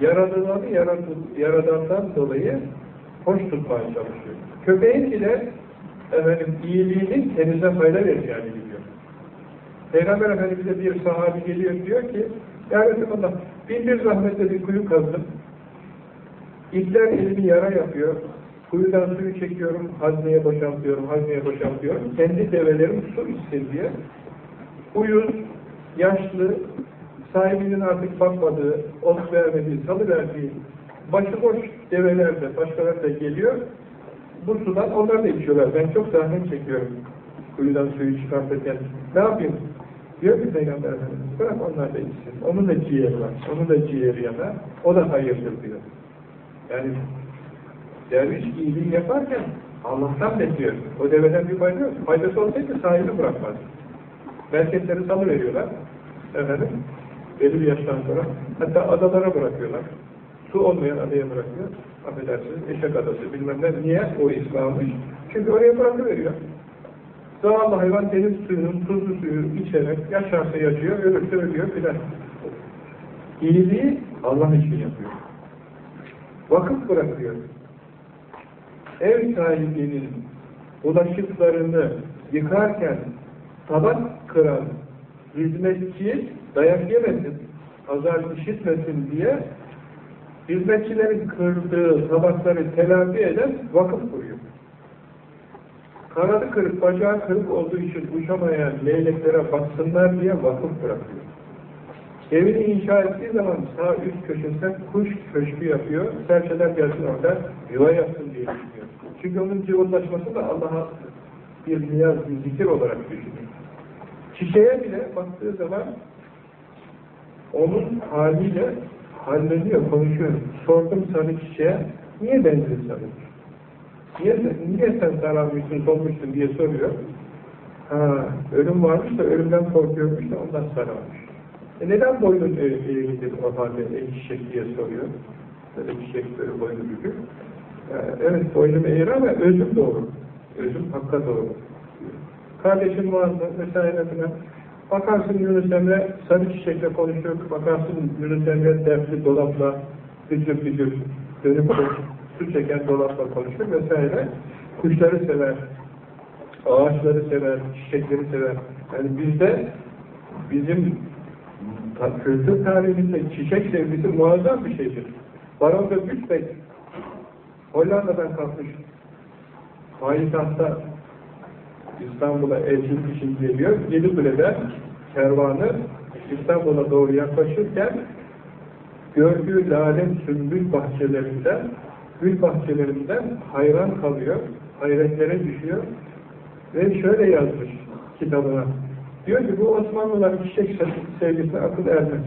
yaradılanı yaradandan dolayı hoş tutmaya çalışıyor. Köpeğin bile efendim, iyiliğinin kendisine fayda vereceğini biliyor. Peygamber Efendimiz'e bir sahabi geliyor diyor ki Ya Resulallah bin bir zahmetle bir kuyu kazdım. İpler elimi yara yapıyor. Kuyudan suyu çekiyorum, hazneye boşaltıyorum, hazneye boşaltıyorum. Kendi develerim su içsin. Uyuz, yaşlı, sahibinin artık bakmadığı, ot vermediği, salı verdiği başıboş develer de, başkaları da geliyor. Bu sudan onlar da içiyorlar. Ben çok zahmet çekiyorum kuyudan suyu çıkartırken. Ne yapayım? Diyor ki Peygamber Efendimiz, bırak onlar da içsin. Onun da ciğeri var. Onun da ciğeri yanar. O da hayırdır diyor. Yani derviş iyiliği yaparken Allah'tan bekliyor. O deveden bir fayda yok. Faydası olsaydı sahibi bırakmaz. Merkezleri salı veriyorlar. Efendim, belli bir yaştan sonra hatta adalara bırakıyorlar. Su olmayan adaya bırakıyor. Affedersiniz, eşek adası bilmem ne. Niye o ismi almış? Çünkü oraya bırakıveriyor. Zavallı hayvan deniz suyunun tuzlu suyu içerek yaşarsa yaşıyor, ölürse ölüyor filan. İyiliği Allah için yapıyor. Vakıf bırakıyor. Ev sahibinin bulaşıklarını yıkarken tabak kıran hizmetçi dayak yemesin, azar işitmesin diye hizmetçilerin kırdığı tabakları telafi eden vakıf kuruyor. Kanadı kırık, bacağı kırık olduğu için uçamayan leyleklere baksınlar diye vakıf bırakıyor. Evini inşa ettiği zaman sağ üst köşesinde kuş köşkü yapıyor, serçeler gelsin orada yuva yapsın diye düşünüyor. Çünkü onun cıvıldaşması da Allah'a bir niyaz, bir zikir olarak düşünüyor. Çiçeğe bile baktığı zaman onun haliyle halleniyor, konuşuyor. Sordum sarı çiçeğe, niye benziyor sarı? Niye, niye sen sararmışsın, solmuşsun diye soruyor. Ha, ölüm varmış da ölümden korkuyormuş da ondan sararmış. E neden boynun eğridir o halde ey çiçek diye soruyor. Böyle çiçek böyle boynu bükük. E, evet boynum eğri ama özüm doğru. Özüm hakka doğru. Kardeşim vardı vesaire filan. Bakarsın Yunus Emre sarı çiçekle konuşuyor, bakarsın Yunus Emre dertli dolapla hücür hücür dönüp su çeken dolapla konuşuyor vesaire. Kuşları sever, ağaçları sever, çiçekleri sever. Yani bizde bizim kültür tarihinde çiçek sevgisi muazzam bir şeydir. Baron de Büsbek Hollanda'dan kalkmış. Payitahta İstanbul'a elçilik için geliyor. Yedikule'den kervanı İstanbul'a doğru yaklaşırken gördüğü lale sümbül bahçelerinden gül bahçelerinden hayran kalıyor. Hayretlere düşüyor. Ve şöyle yazmış kitabına. Diyor ki bu Osmanlıların çiçek sevgisine akıl ermez.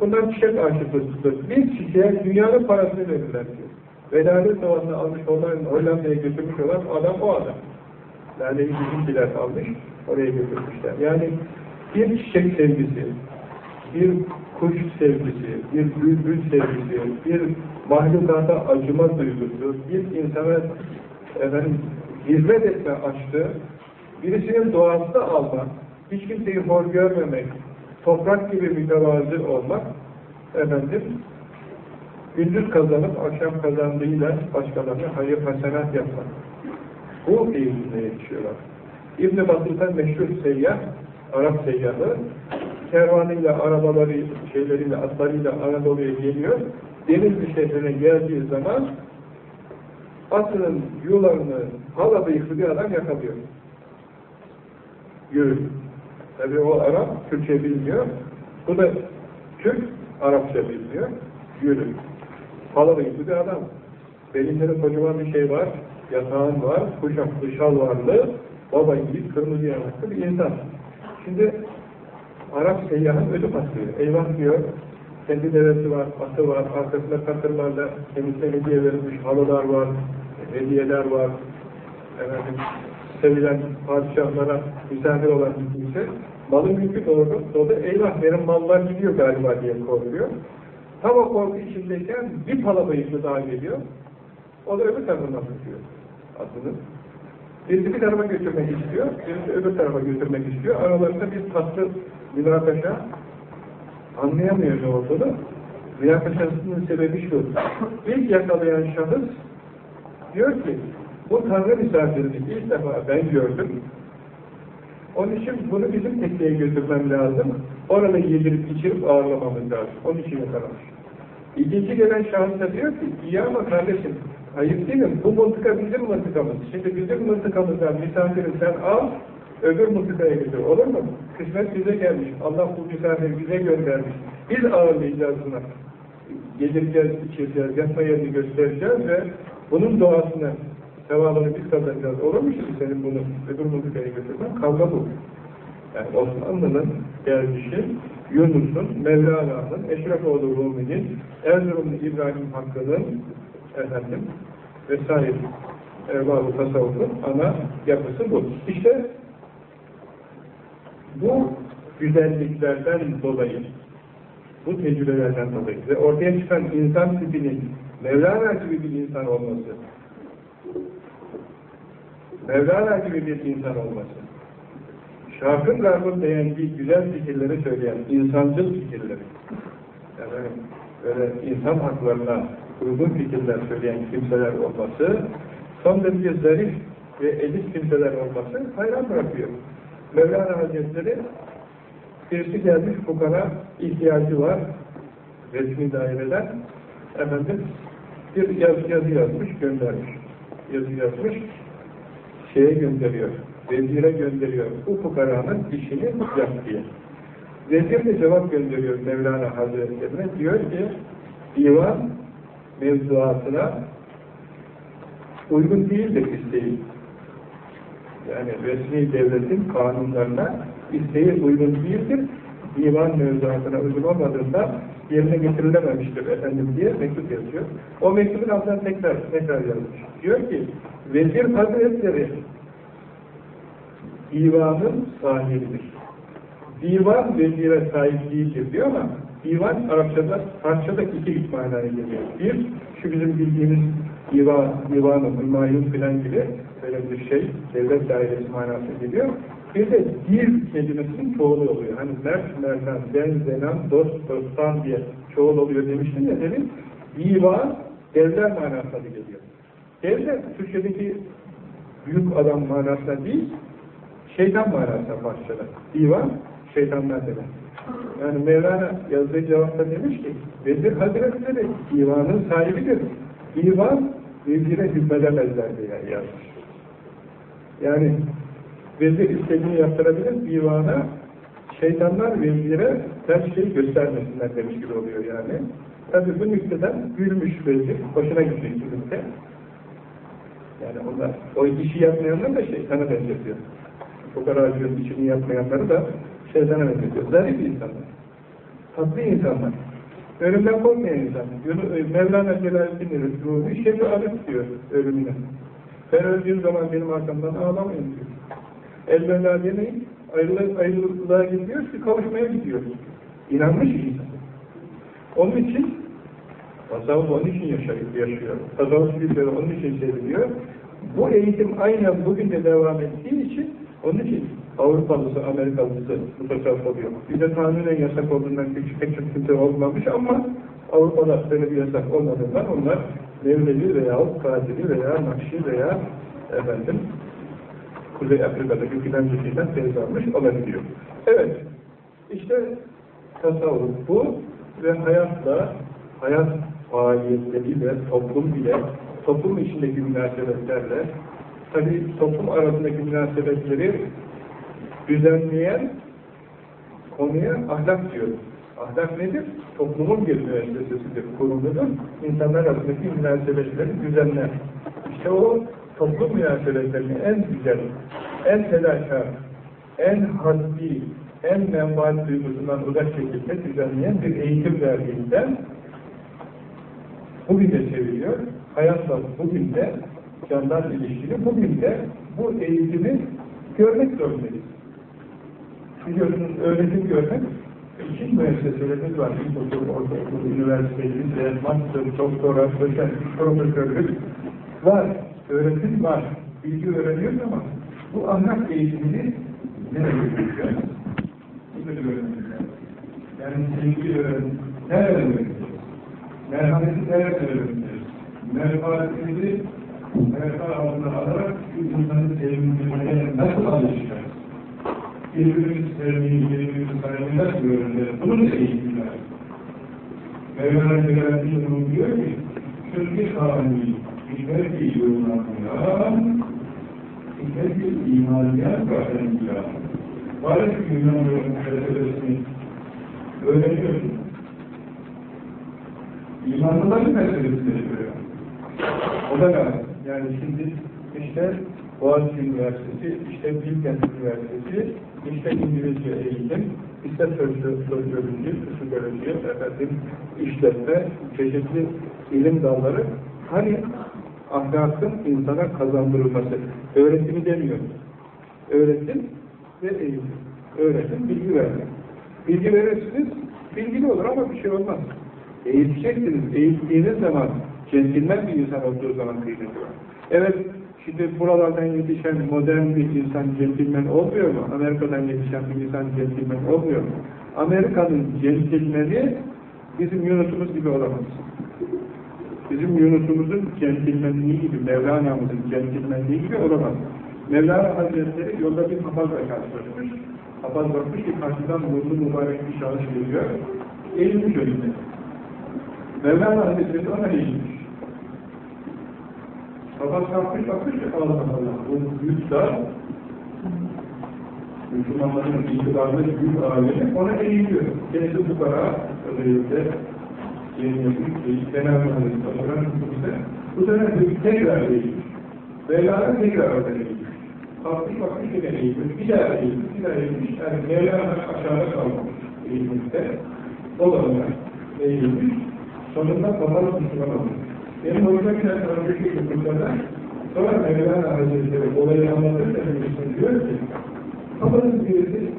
Bunlar çiçek aşıklıdır. Bir çiçeğe dünyanın parasını verirler diyor. Velalet zamanını almış olan Hollanda'ya götürmüş olan adam o adam. Lale'yi bizimkiler almış, oraya götürmüşler. Yani bir çiçek sevgisi, bir kuş sevgisi, bir bülbül sevgisi, bir mahlukata acıma duygusu, bir insana efendim, hizmet etme aşkı, birisinin doğasını almak, hiç kimseyi hor görmemek, toprak gibi mütevazı olmak, efendim, gündüz kazanıp akşam kazandığıyla başkalarına hayır hasenat yapmak. Bu eğitimde yetişiyorlar. İbn-i Battı'dan meşhur seyyah, Arap seyyahı, kervanıyla, arabaları, şeyleriyle, atlarıyla Anadolu'ya geliyor. Denizli şehrine geldiği zaman atının yularını haladayıklı bir adam yakalıyor. Yürü. Tabi o Arap, Türkçe bilmiyor. Bu da Türk, Arapça bilmiyor. Yürü. Haladayıklı bir adam. Belinde kocaman bir şey var, yatağın var, kuşaklı şal varlı, baba yiğit, kırmızı yanaklı bir insan. Şimdi Arap seyyahın ödü patlıyor. Eyvah diyor, kendi devesi var, atı var, arkasında katırlarla kendisine hediye verilmiş halılar var, hediyeler var, efendim, sevilen padişahlara misafir olan kimse, malın yükü doğru, doğru, eyvah benim mallar gidiyor galiba diye korkuyor. Tam o korku içindeyken bir pala bayıklı daha o da öbür tarafından tutuyor atını. Birisi bir tarafa götürmek istiyor, birisi öbür tarafa götürmek istiyor. Aralarında bir tatlı münakaşa anlayamıyor ne olduğunu. münakaşasının sebebi şu. İlk yakalayan şahıs diyor ki, bu Tanrı misafirini ilk defa ben gördüm. Onun için bunu bizim tekneye götürmem lazım. Orada yedirip içirip ağırlamamız lazım. Onun için yakalamış. İkinci gelen şahıs da diyor ki, iyi ama kardeşim, ayıp değil mi? Bu mıntıka bizim mıntıkamız. Şimdi bizim mıntıkamızdan misafiri sen al, öbür mıntıkaya götür. Olur mu? Kısmet bize gelmiş. Allah bu misafiri bize göndermiş. Biz ağırlayacağız buna. Yedireceğiz, içireceğiz, yatma yerini göstereceğiz ve bunun doğasını, sevabını biz kazanacağız. Olur mu şimdi senin bunu öbür mıntıkaya götürmen? Kavga bu. Yani Osmanlı'nın dervişi, Yunus'un, Mevlana'nın, Eşrefoğlu Rumi'nin, Erzurumlu İbrahim Hakkı'nın efendim vesaire erbab-ı tasavvufun ana yapısı bu. İşte bu güzelliklerden dolayı, bu tecrübelerden dolayı ve ortaya çıkan insan tipinin Mevlana gibi bir insan olması, Mevlana gibi bir insan olması, Şarkın garbın beğendiği güzel fikirleri söyleyen, insancıl fikirleri, yani böyle insan haklarına uygun fikirler söyleyen kimseler olması, son derece zarif ve elit kimseler olması hayran bırakıyor. Mevlana Hazretleri birisi gelmiş fukara ihtiyacı var resmi daireden efendim bir yaz, yazı yazmış göndermiş. Yazı yazmış şeye gönderiyor. Vezire gönderiyor. Bu fukaranın işini yap diye. Vezir de cevap gönderiyor Mevlana Hazretlerine. Diyor ki divan mevzuatına uygun değildir isteği. Yani resmi devletin kanunlarına isteği uygun değildir. Divan mevzuatına uygun olmadığında yerine getirilememiştir efendim diye mektup yazıyor. O mektubun altına tekrar tekrar yazmış. Diyor ki Vezir Hazretleri divanın sahibidir. Divan vezire sahip değildir diyor ama divan Arapçada, Arapçada iki manaya geliyor. Bir, şu bizim bildiğimiz divan, divan-ı hümayun filan gibi böyle bir şey, devlet dairesi manası geliyor. Bir de dir kelimesinin çoğulu oluyor. Hani mert, mertan, ben, zenan, dost, dostan diye çoğul oluyor demiştim ya demin. Divan, devlet manasına geliyor. Devlet, Türkçedeki büyük adam manasına değil, şeytan manasına başladı. Divan, şeytanlar demek. Yani Mevlana yazdığı cevapta demiş ki, Vezir Hazretleri divanın sahibidir. Divan, vezire hükmedemezler diye yazmış. Yani vezir istediğini yaptırabilir, divana şeytanlar vezire her şeyi göstermesinler demiş gibi oluyor yani. Tabi bu nükteden gülmüş vezir, hoşuna gitmiş nükte. Yani onlar, o işi yapmayanlar da şeytana benzetiyor. Fukaracının işini yapmayanları da şeytana benzetiyor. Zarif insanlar. Tatlı insanlar. Ölümden korkmayan insanlar. Mevlana Celaleddin Rumi şefi alıp diyor ölümüne. Ben öldüğüm zaman benim arkamdan ağlamayın diyor. Elbella demeyin, ayrılığa, ayrılığa gidiyor ki kavuşmaya gidiyor. İnanmış insan. Onun için tasavvuf onun için yaşıyor. Tasavvuf bilgileri onun için seviliyor. Bu eğitim aynen bugün de devam ettiği için onun için Avrupalısı, Amerikalısı tasavvuf oluyor. Bize kanunen yasak olduğundan küçük pek çok olmamış ama Avrupa'da böyle bir yasak olmadığından onlar Mevlevi veya Kadiri veya Nakşi veya efendim Kuzey Afrika'daki filan bir şeyden tez almış olabiliyor. Evet, işte tasavvuf bu ve hayatla, hayat faaliyetleriyle, toplum bile, toplum içindeki münasebetlerle, tabi toplum arasındaki münasebetleri düzenleyen konuya ahlak diyoruz. Ahlak nedir? Toplumun bir müessesesidir, kurumudur. İnsanlar arasındaki münasebetleri düzenler. İşte o toplum münasebetlerini en güzel, en fedakar, en haddi, en menfaat duygusundan uzak şekilde düzenleyen bir eğitim verdiğinden bugün de seviliyor. Hayatla bugün de candan ilişkili, bugün de bu eğitimi görmek zorundayız. Biliyorsunuz öğretim görmek için müesseselerimiz var. İlkokul, ortaokul, üniversite, lise, master, doktora, doçent, profesörlük var. Öğretim var. Bilgi öğreniyoruz ama bu ahlak eğitimini nereye götürüyoruz? Bunu öğreniyoruz. Yani bilgi öğrenim, nereye öğreniyoruz? merhameti terk edebiliriz. Merhametimizi merhamet altına alarak insanın sevimliliğine nasıl alışacağız? Birbirimizi sevmeyi, birbirimizi saymayı nasıl öğreneceğiz? Bunu da eğitim lazım. Mevlana Celaleddin Rum diyor ki, Sözü kavmi, hikmet-i yollarına, hikmet-i imaniyat kahretmiyor. Bari Yunan meselesini öğreniyorsun. İmanlıların meselesini söylüyor. O da lazım. Yani şimdi işte Boğaziçi Üniversitesi, işte Bilkent Üniversitesi, işte İngilizce eğitim, işte sosyoloji, psikoloji, efendim, işletme, çeşitli ilim dalları, hani ahlakın insana kazandırılması, öğretimi demiyor. Öğretim ve eğitim. Öğretim, bilgi vermek. Bilgi verirsiniz, bilgili olur ama bir şey olmaz. Eğiteceksiniz, eğittiğiniz zaman, centilmen bir insan olduğu zaman kıymeti var. Evet, şimdi buralardan yetişen modern bir insan centilmen olmuyor mu? Amerika'dan yetişen bir insan centilmen olmuyor mu? Amerika'nın centilmeni bizim Yunus'umuz gibi olamaz. Bizim Yunus'umuzun centilmenliği gibi, Mevlana'mızın centilmenliği gibi olamaz. Mevlana Hazretleri yolda bir papazla karşılaşmış. Papaz bakmış ki karşıdan burnu mübarek bir şahıs geliyor. Eğilmiş önünde. Mevlana Hazretleri ona eğilmiş. Papaz kalkmış bakmış Allah Allah. Bu büyük zat Müslümanların itibarlı büyük alemi ona eğiliyor. Kendisi bu kadar özellikle yeni yapıp Cenab-ı Hazretleri bu sene tekrar eğilmiş. Mevlana tekrar orada eğilmiş. Kalkmış bakmış yine eğilmiş. Bir daha eğilmiş, bir daha eğilmiş. Yani Mevlana aşağıda kalmış eğilmişte. O da ona eğilmiş. Sonunda kapalı Müslüman olmuş. Benim hoşuma giden önceki yıllarda sonra Mevlana Hazretleri olayı anlatırken diyor ki kafanın birisi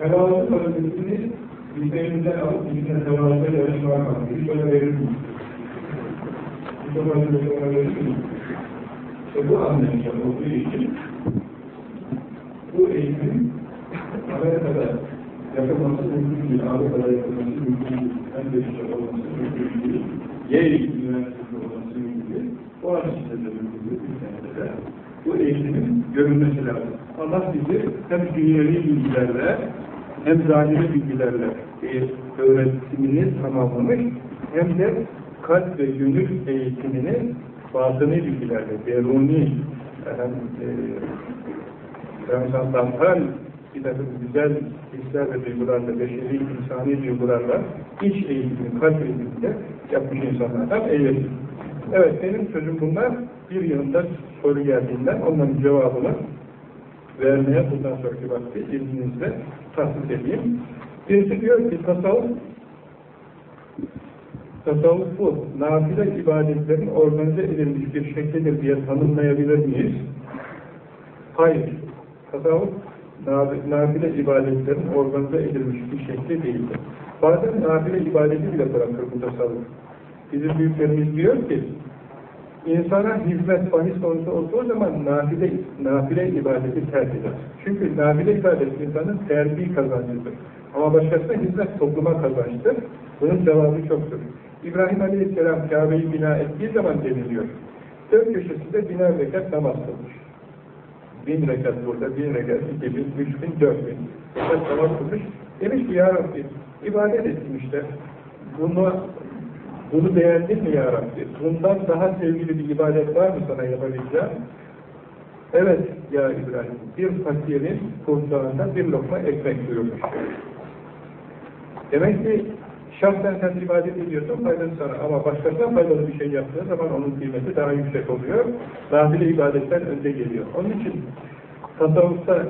helallık vazifesini bizlerimizden alıp bizden helallıkla yarışmaya kalkıyor. Hiç öyle verir mi? Hiç öyle verir mi? İşte bu anlayışlar olduğu için bu eğitimin Amerika'da yapılması mümkün değil, Avrupa'da yapılması mümkün değil, Endeş'te olması mümkün değil, Yale Üniversitesi'nde olması mümkün değil, Boğaziçi'de de mümkün bu eğitimin görülmesi lazım. Allah bizi hem dünyevi bilgilerle hem zahiri bilgilerle öğretimini tamamlamış hem de kalp ve gönül eğitimini batıni bilgilerle, deruni efendim, e, bir takım güzel hisler ve duygularla, beşeri, insani duygularla iç eğitimini, kalp eğitimini yapmış insanlardan eylesin. Evet, benim sözüm bunlar. Bir yılında soru geldiğinden onların cevabını vermeye bundan sonraki vakti izninizle tahsis edeyim. Birisi diyor ki tasavvuf tasavvufu nafile ibadetlerin organize edilmiş bir şekildir diye tanımlayabilir miyiz? Hayır. Tasavvuf nafile ibadetlerin organize edilmiş bir şekli değildir. Bazen nafile ibadeti bile bırakır bu tasavvuf. Bizim büyüklerimiz diyor ki insana hizmet bahis konusu olduğu zaman nafile, nafile ibadeti terk eder. Çünkü nafile ibadet insanın terbiye kazancıdır. Ama başkasına hizmet topluma kazançtır. Bunun cevabı çoktur. İbrahim Aleyhisselam Kabe'yi bina ettiği zaman deniliyor. Dört köşesinde biner rekat namaz kılmış. Bin rekat burada, bin rekat, iki bin, üç bin, dört bin. Rekat namaz kılmış. Demiş ki Ya Rabbi, ibadet ettim işte. Bunu, bunu beğendin mi Ya Rabbi? Bundan daha sevgili bir ibadet var mı sana yapabileceğim? Evet ya İbrahim, bir fakirin kursağında bir lokma ekmek duyurmuş. Demek ki şahsen sen ibadet ediyorsun, faydalı sana. Ama başkasına faydalı bir şey yaptığı zaman onun kıymeti daha yüksek oluyor. Nafile ibadetten önde geliyor. Onun için tasavvufta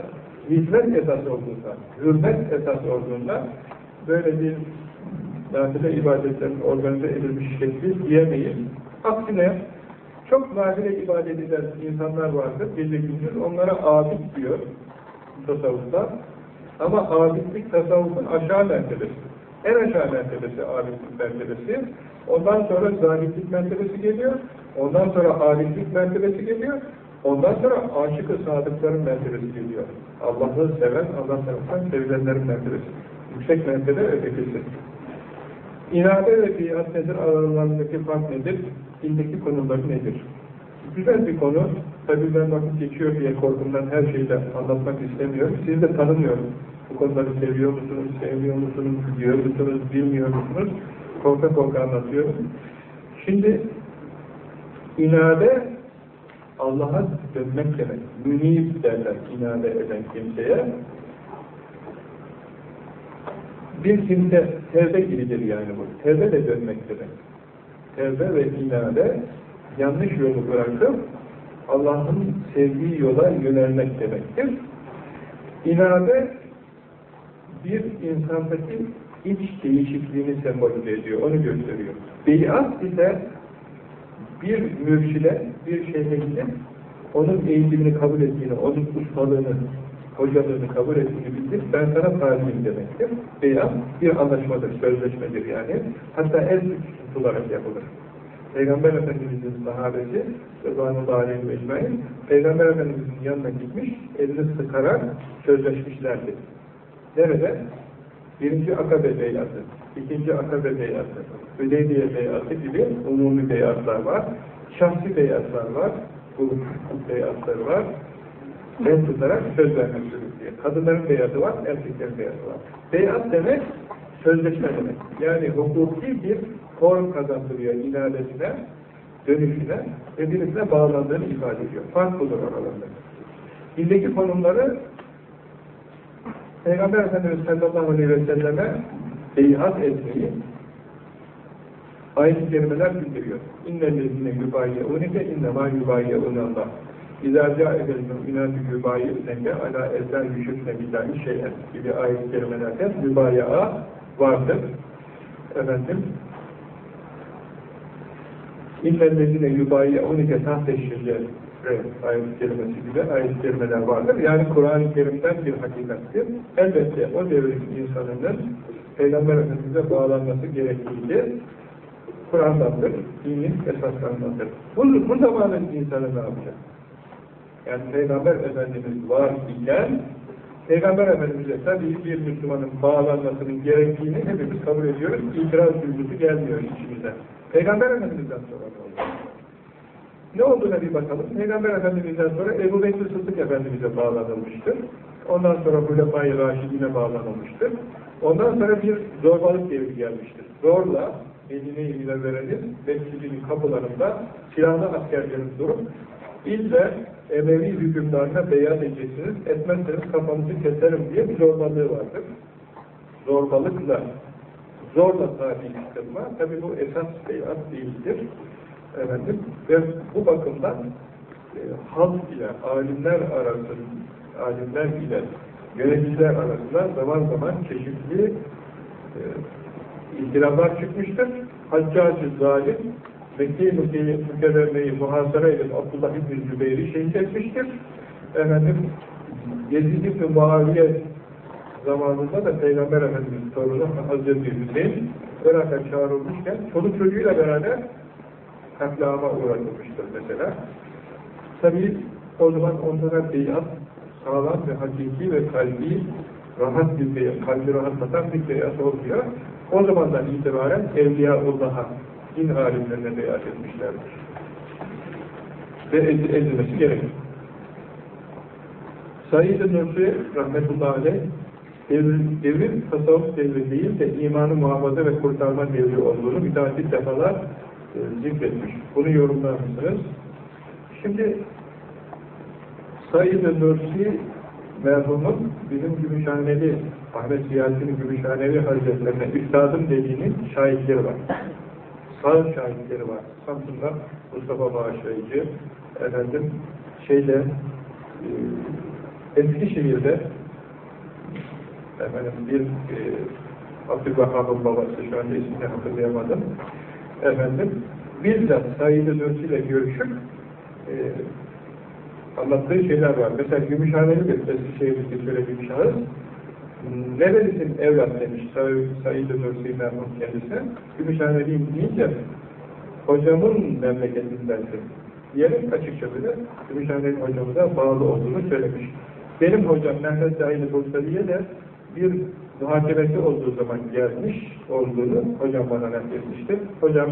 hizmet esas olduğunda, hürmet esas olduğunda böyle bir nafile ibadetlerin organize edilmiş şekli diyemeyiz. Aksine çok nafile ibadet eden insanlar vardır, gece gündüz onlara abid diyor tasavvufta. Ama abidlik tasavvufun aşağı mertebesi. En aşağı mertebesi abidlik mertebesi. Ondan sonra zahitlik mertebesi geliyor. Ondan sonra abidlik mertebesi geliyor. Ondan sonra aşık-ı sadıkların mertebesi geliyor. Allah'ı seven, Allah tarafından sevilenlerin mertebesi. Yüksek mertebe ötekisi. İrade ve biat nedir? Aralarındaki fark nedir? Dindeki konuları nedir? Güzel bir konu. Tabii ben vakit geçiyor diye korkumdan her şeyi de anlatmak istemiyorum. Sizi de tanımıyorum. Bu konuları seviyor musunuz, sevmiyor musunuz, biliyor musunuz, bilmiyor musunuz? Korka korka anlatıyorum. Şimdi inade Allah'a dönmek demek. Münib derler inade eden kimseye. Bir kimse tevbe gibidir yani bu. Tevbe de dönmek demek. Tevbe ve inade yanlış yolu bırakıp Allah'ın sevdiği yola yönelmek demektir. İnade bir insandaki iç değişikliğini sembolize ediyor, onu gösteriyor. Beyat ise bir mürşide, bir şeyhe onun eğitimini kabul ettiğini, onun ustalığını, hocalığını kabul ettiğini bildir, ben sana talibim demektir. Beyat bir anlaşmadır, sözleşmedir yani. Hatta el tutularak yapılır. Peygamber Efendimiz'in sahabesi Rıdvanullah Aleyhi Mecmain Peygamber Efendimiz'in yanına gitmiş, elini sıkarak sözleşmişlerdi. Nerede? Birinci Akabe beyatı, ikinci Akabe beyatı, Hüdeybiye beyatı gibi umumi beyatlar var. Şahsi beyatlar var, bu beyatları var. El tutarak söz vermek diye. Kadınların beyatı var, erkeklerin beyatı var. Beyat demek, sözleşme demek. Yani hukuki bir form kazandırıyor inadesine, dönüşüne ve birisine bağlandığını ifade ediyor. Fark budur aralarında. Dildeki konumları Peygamber Efendimiz sallallahu aleyhi ve selleme beyat etmeyi ayet-i kerimeler bildiriyor. İnnellezine yubayyeûnike innemâ yubayyeûnallah. İzâ câekel mü'minâtü yubayyeûneke alâ ezler yüşükne billahi şeyen gibi ayet-i kerimelerde mübaya'a vardır. Efendim İnnellezine yubayyeûnike tahteşşirce ayet-i kerimesi gibi ayet-i kerimeler vardır. Yani Kur'an-ı Kerim'den bir hakikattir. Elbette o devrin insanının Peygamber Efendimiz'e bağlanması gerektiğidir. Kur'an'dandır, dinin esaslarındandır. Bu, bu zamanın insanı ne yapacak? Yani Peygamber Efendimiz var iken Peygamber Efendimiz'e tabii bir Müslümanın bağlanmasının gerektiğini hepimiz kabul ediyoruz. İtiraz duygusu gelmiyor içimize. Peygamber Efendimiz'den sonra ne oldu? Ne olduğuna bir bakalım. Peygamber Efendimiz'den sonra Ebu Bekir Sıddık Efendimiz'e bağlanılmıştır. Ondan sonra Hulefai Raşidine bağlanılmıştır. Ondan sonra bir zorbalık devri gelmiştir. Zorla Medine-i Münevvere'nin mescidinin kapılarında silahlı askerlerin durup ille Emevi hükümdarına beyat edeceksiniz, etmezseniz kafanızı keserim diye bir zorbalığı vardır. Zorbalıkla, zorla tabi kılma, tabi bu esas beyat değildir. Efendim, ve bu bakımdan e, halk ile, alimler arasında, alimler ile yöneticiler arasında zaman zaman çeşitli e, ihtilaflar çıkmıştır. Haccacı zalim Mekke-i Mükerreme'yi muhasara edip Abdullah İbn Zübeyir'i şehit etmiştir. Efendim Yezid İbn Muaviye zamanında da Peygamber Efendimiz torunu Hazreti Hüseyin Irak'a çağrılmışken çoluk çocuğuyla beraber katliama uğratılmıştır mesela. Tabi o zaman onlara beyat sağlam ve hakiki ve kalbi rahat bir beyat, kalbi rahatlatan bir beyat oluyor. O zamandan itibaren Evliyaullah'a, din alimlerine beyat etmişlerdir. Ve edilmesi gerekir. Said-i Nursi rahmetullahi aleyh devrin, devrin tasavvuf devri değil de imanı muhafaza ve kurtarma devri olduğunu müteahhit defalar e, zikretmiş. Bunu yorumlar mısınız? Şimdi Said-i Nursi merhumun bizim Gümüşhaneli Ahmet Ziyarettin Gümüşhaneli Hazretlerine üstadım dediğinin şahitleri var. Sağ şahitleri var. Samsun'da Mustafa Bağışlayıcı efendim şeyde e, Eskişehir'de efendim bir e, Abdülvahhab'ın babası şu anda ismini hatırlayamadım efendim bizzat Nursi ile görüşüp e, anlattığı şeyler var. Mesela Gümüşhaneli bir Eskişehir'de şöyle bir şahıs nerelisin evlat demiş Said-i Nursi merhum kendisi. Gümüşhaneliyim deyince hocamın memleketindensin diyerek açıkça böyle Gümüşhaneli hocamıza bağlı olduğunu söylemiş. Benim hocam Mehmet Zahid-i Bursali'ye de bir muhakemesi olduğu zaman gelmiş olduğunu hocam bana nakletmişti. Hocam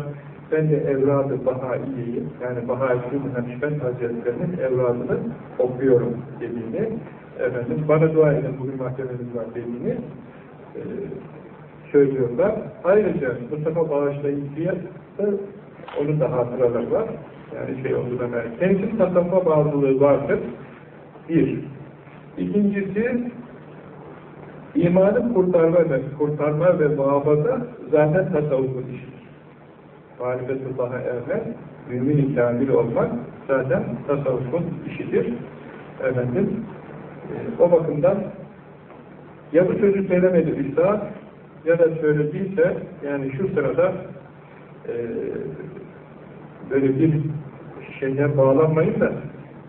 ben de Evrad-ı Bahai'yi yani Bahai'nin Nakşibend Hazretleri'nin evradını okuyorum dediğini efendim bana dua edin bugün mahkememiz var dediğini e, söylüyorlar. Ayrıca Mustafa Bağışlayıcı'ya onun da hatıraları var. Yani şey olduğuna merak. Kendisi tasavvufa bağlılığı vardır. Bir. İkincisi imanı kurtarma ve kurtarma ve muhafaza zaten tasavvufun işidir. Marifetullah'a ermek, mümin kamil olmak zaten tasavvufun işidir. Efendim, o bakımdan ya bu sözü söylemedi Üstad ya da söylediyse yani şu sırada e, böyle bir şeyden bağlanmayın da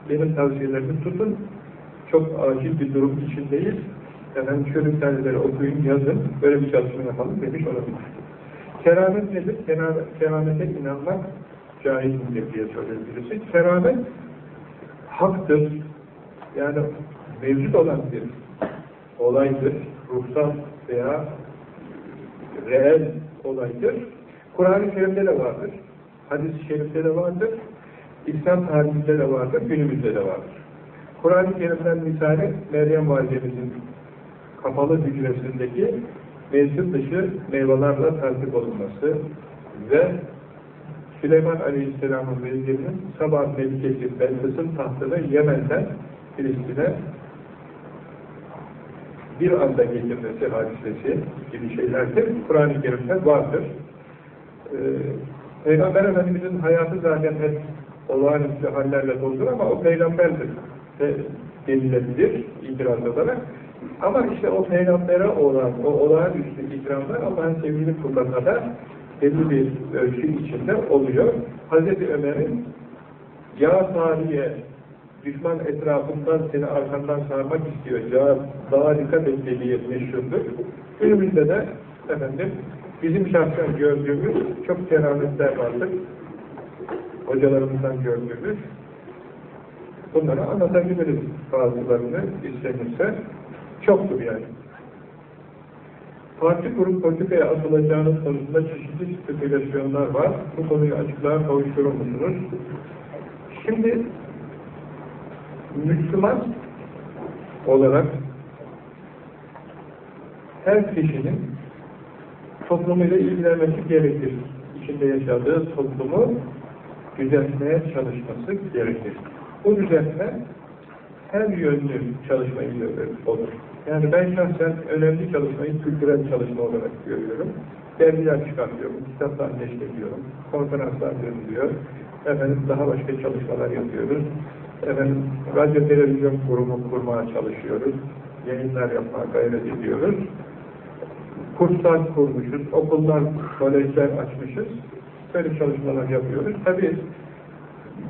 benim tavsiyelerimi tutun. Çok acil bir durum içindeyiz. Efendim şu risaleleri okuyun, yazın. Böyle bir çalışma yapalım demiş olabilir. Keramet nedir? Keramet, keramete inanmak caizdir diye soruyor birisi. Keramet haktır. Yani mevcut olan bir olaydır. Ruhsal veya reel olaydır. Kur'an-ı Kerim'de de vardır. Hadis-i Şerif'te de vardır. İslam tarihinde de vardır, günümüzde de vardır. Kur'an-ı Kerim'den misali Meryem Validemizin kapalı hücresindeki mevsim dışı meyvelerle tertip olunması ve Süleyman Aleyhisselam'ın vezirinin sabah Melikesi Belkıs'ın tahtını Yemen'den Filistin'e bir anda getirmesi hadisesi gibi şeylerdir. Kur'an-ı Kerim'de vardır. Ee, Peygamber Efendimiz'in hayatı zaten hep olağanüstü hallerle doldur ama o peygamberdir de denilebilir itiraz olarak. Ama işte o peygambere olan o olağanüstü ikramlar Allah'ın sevgili kullarına da belli bir ölçü içinde oluyor. Hazreti Ömer'in ya tarihe düşman etrafından seni arkandan sarmak istiyor. Ya daha dikkat et dediği meşhurdur. Günümüzde de efendim bizim şahsen gördüğümüz çok kerametler vardır. Hocalarımızdan gördüğümüz. Bunları anlatabiliriz bazılarını istenirse. Çoktur yani. Parti kurup politikaya atılacağınız konusunda çeşitli spekülasyonlar var. Bu konuyu açıklığa kavuşturur musunuz? Şimdi Müslüman olarak her kişinin toplumuyla ilgilenmesi gerekir. İçinde yaşadığı toplumu düzeltmeye çalışması gerekir. Bu düzeltme her yönlü çalışmayı olur. Yani ben şahsen önemli çalışmayı kültürel çalışma olarak görüyorum. Dergiler çıkartıyorum, kitaplar neşrediyorum, konferanslar veriliyor, efendim daha başka çalışmalar yapıyoruz. Efendim, radyo televizyon kurumu kurmaya çalışıyoruz, yayınlar yapmaya gayret ediyoruz. Kurslar kurmuşuz, okullar, kolejler açmışız. Böyle çalışmalar yapıyoruz. Tabii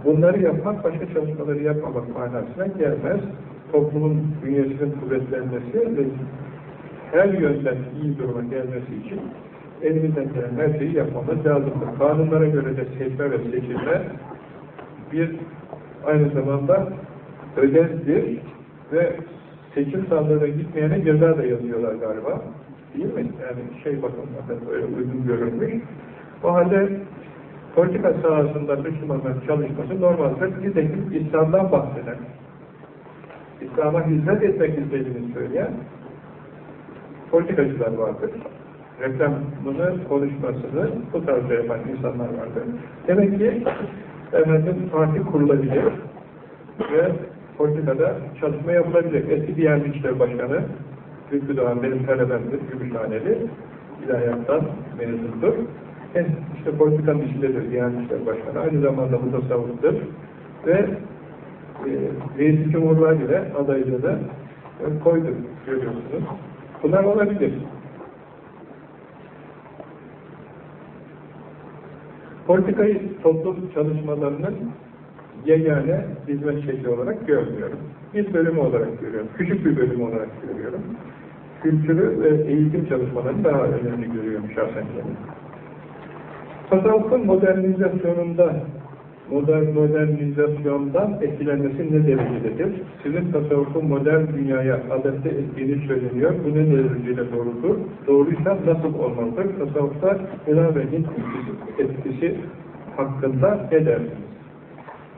bunları yapmak başka çalışmaları yapmamak manasına gelmez. Toplumun bünyesinin kuvvetlenmesi ve her yönden iyi duruma gelmesi için elimizden gelen her şeyi yapmamız lazımdır. Kanunlara göre de seçme ve seçilme bir aynı zamanda ödevdir ve seçim sandığına gitmeyene ceza da yazıyorlar galiba. Değil mi? Yani şey bakımından böyle uygun görülmüş. O halde politika sahasında Müslümanların çalışması normaldir. Nitekim İslam'dan bahseden, İslam'a hizmet etmek istediğini söyleyen politikacılar vardır. Reklamını, konuşmasını bu tarzda yapan insanlar vardır. Demek ki efendim, parti kurulabilir ve politikada çalışma yapılabilir. Eski Diyanet İşleri Başkanı Zülfü Doğan benim talebemdir, Gümüşhaneli, ilahiyattan mezundur. En işte politikanın içindedir Diyanet İşleri Başkanı. Aynı zamanda bu tasavvuftur. Ve e, Reis-i Cumhurlar ile adaylığı da e, koydu, görüyorsunuz. Bunlar olabilir. Politikayı toplum çalışmalarının yegane hizmet şekli olarak görmüyorum. Bir bölümü olarak görüyorum. Küçük bir bölümü olarak görüyorum. Kültürü ve eğitim çalışmalarını daha önemli görüyorum şahsen. Tasavvufun modernizasyonunda modern modernizasyondan etkilenmesi ne derecededir? Sizin tasavvufun modern dünyaya adapte ettiğini söyleniyor. Bu ne dereceyle doğrudur? Doğruysa nasıl olmalıdır? Tasavvufta Yunan ve Hint etkisi hakkında ne dersiniz?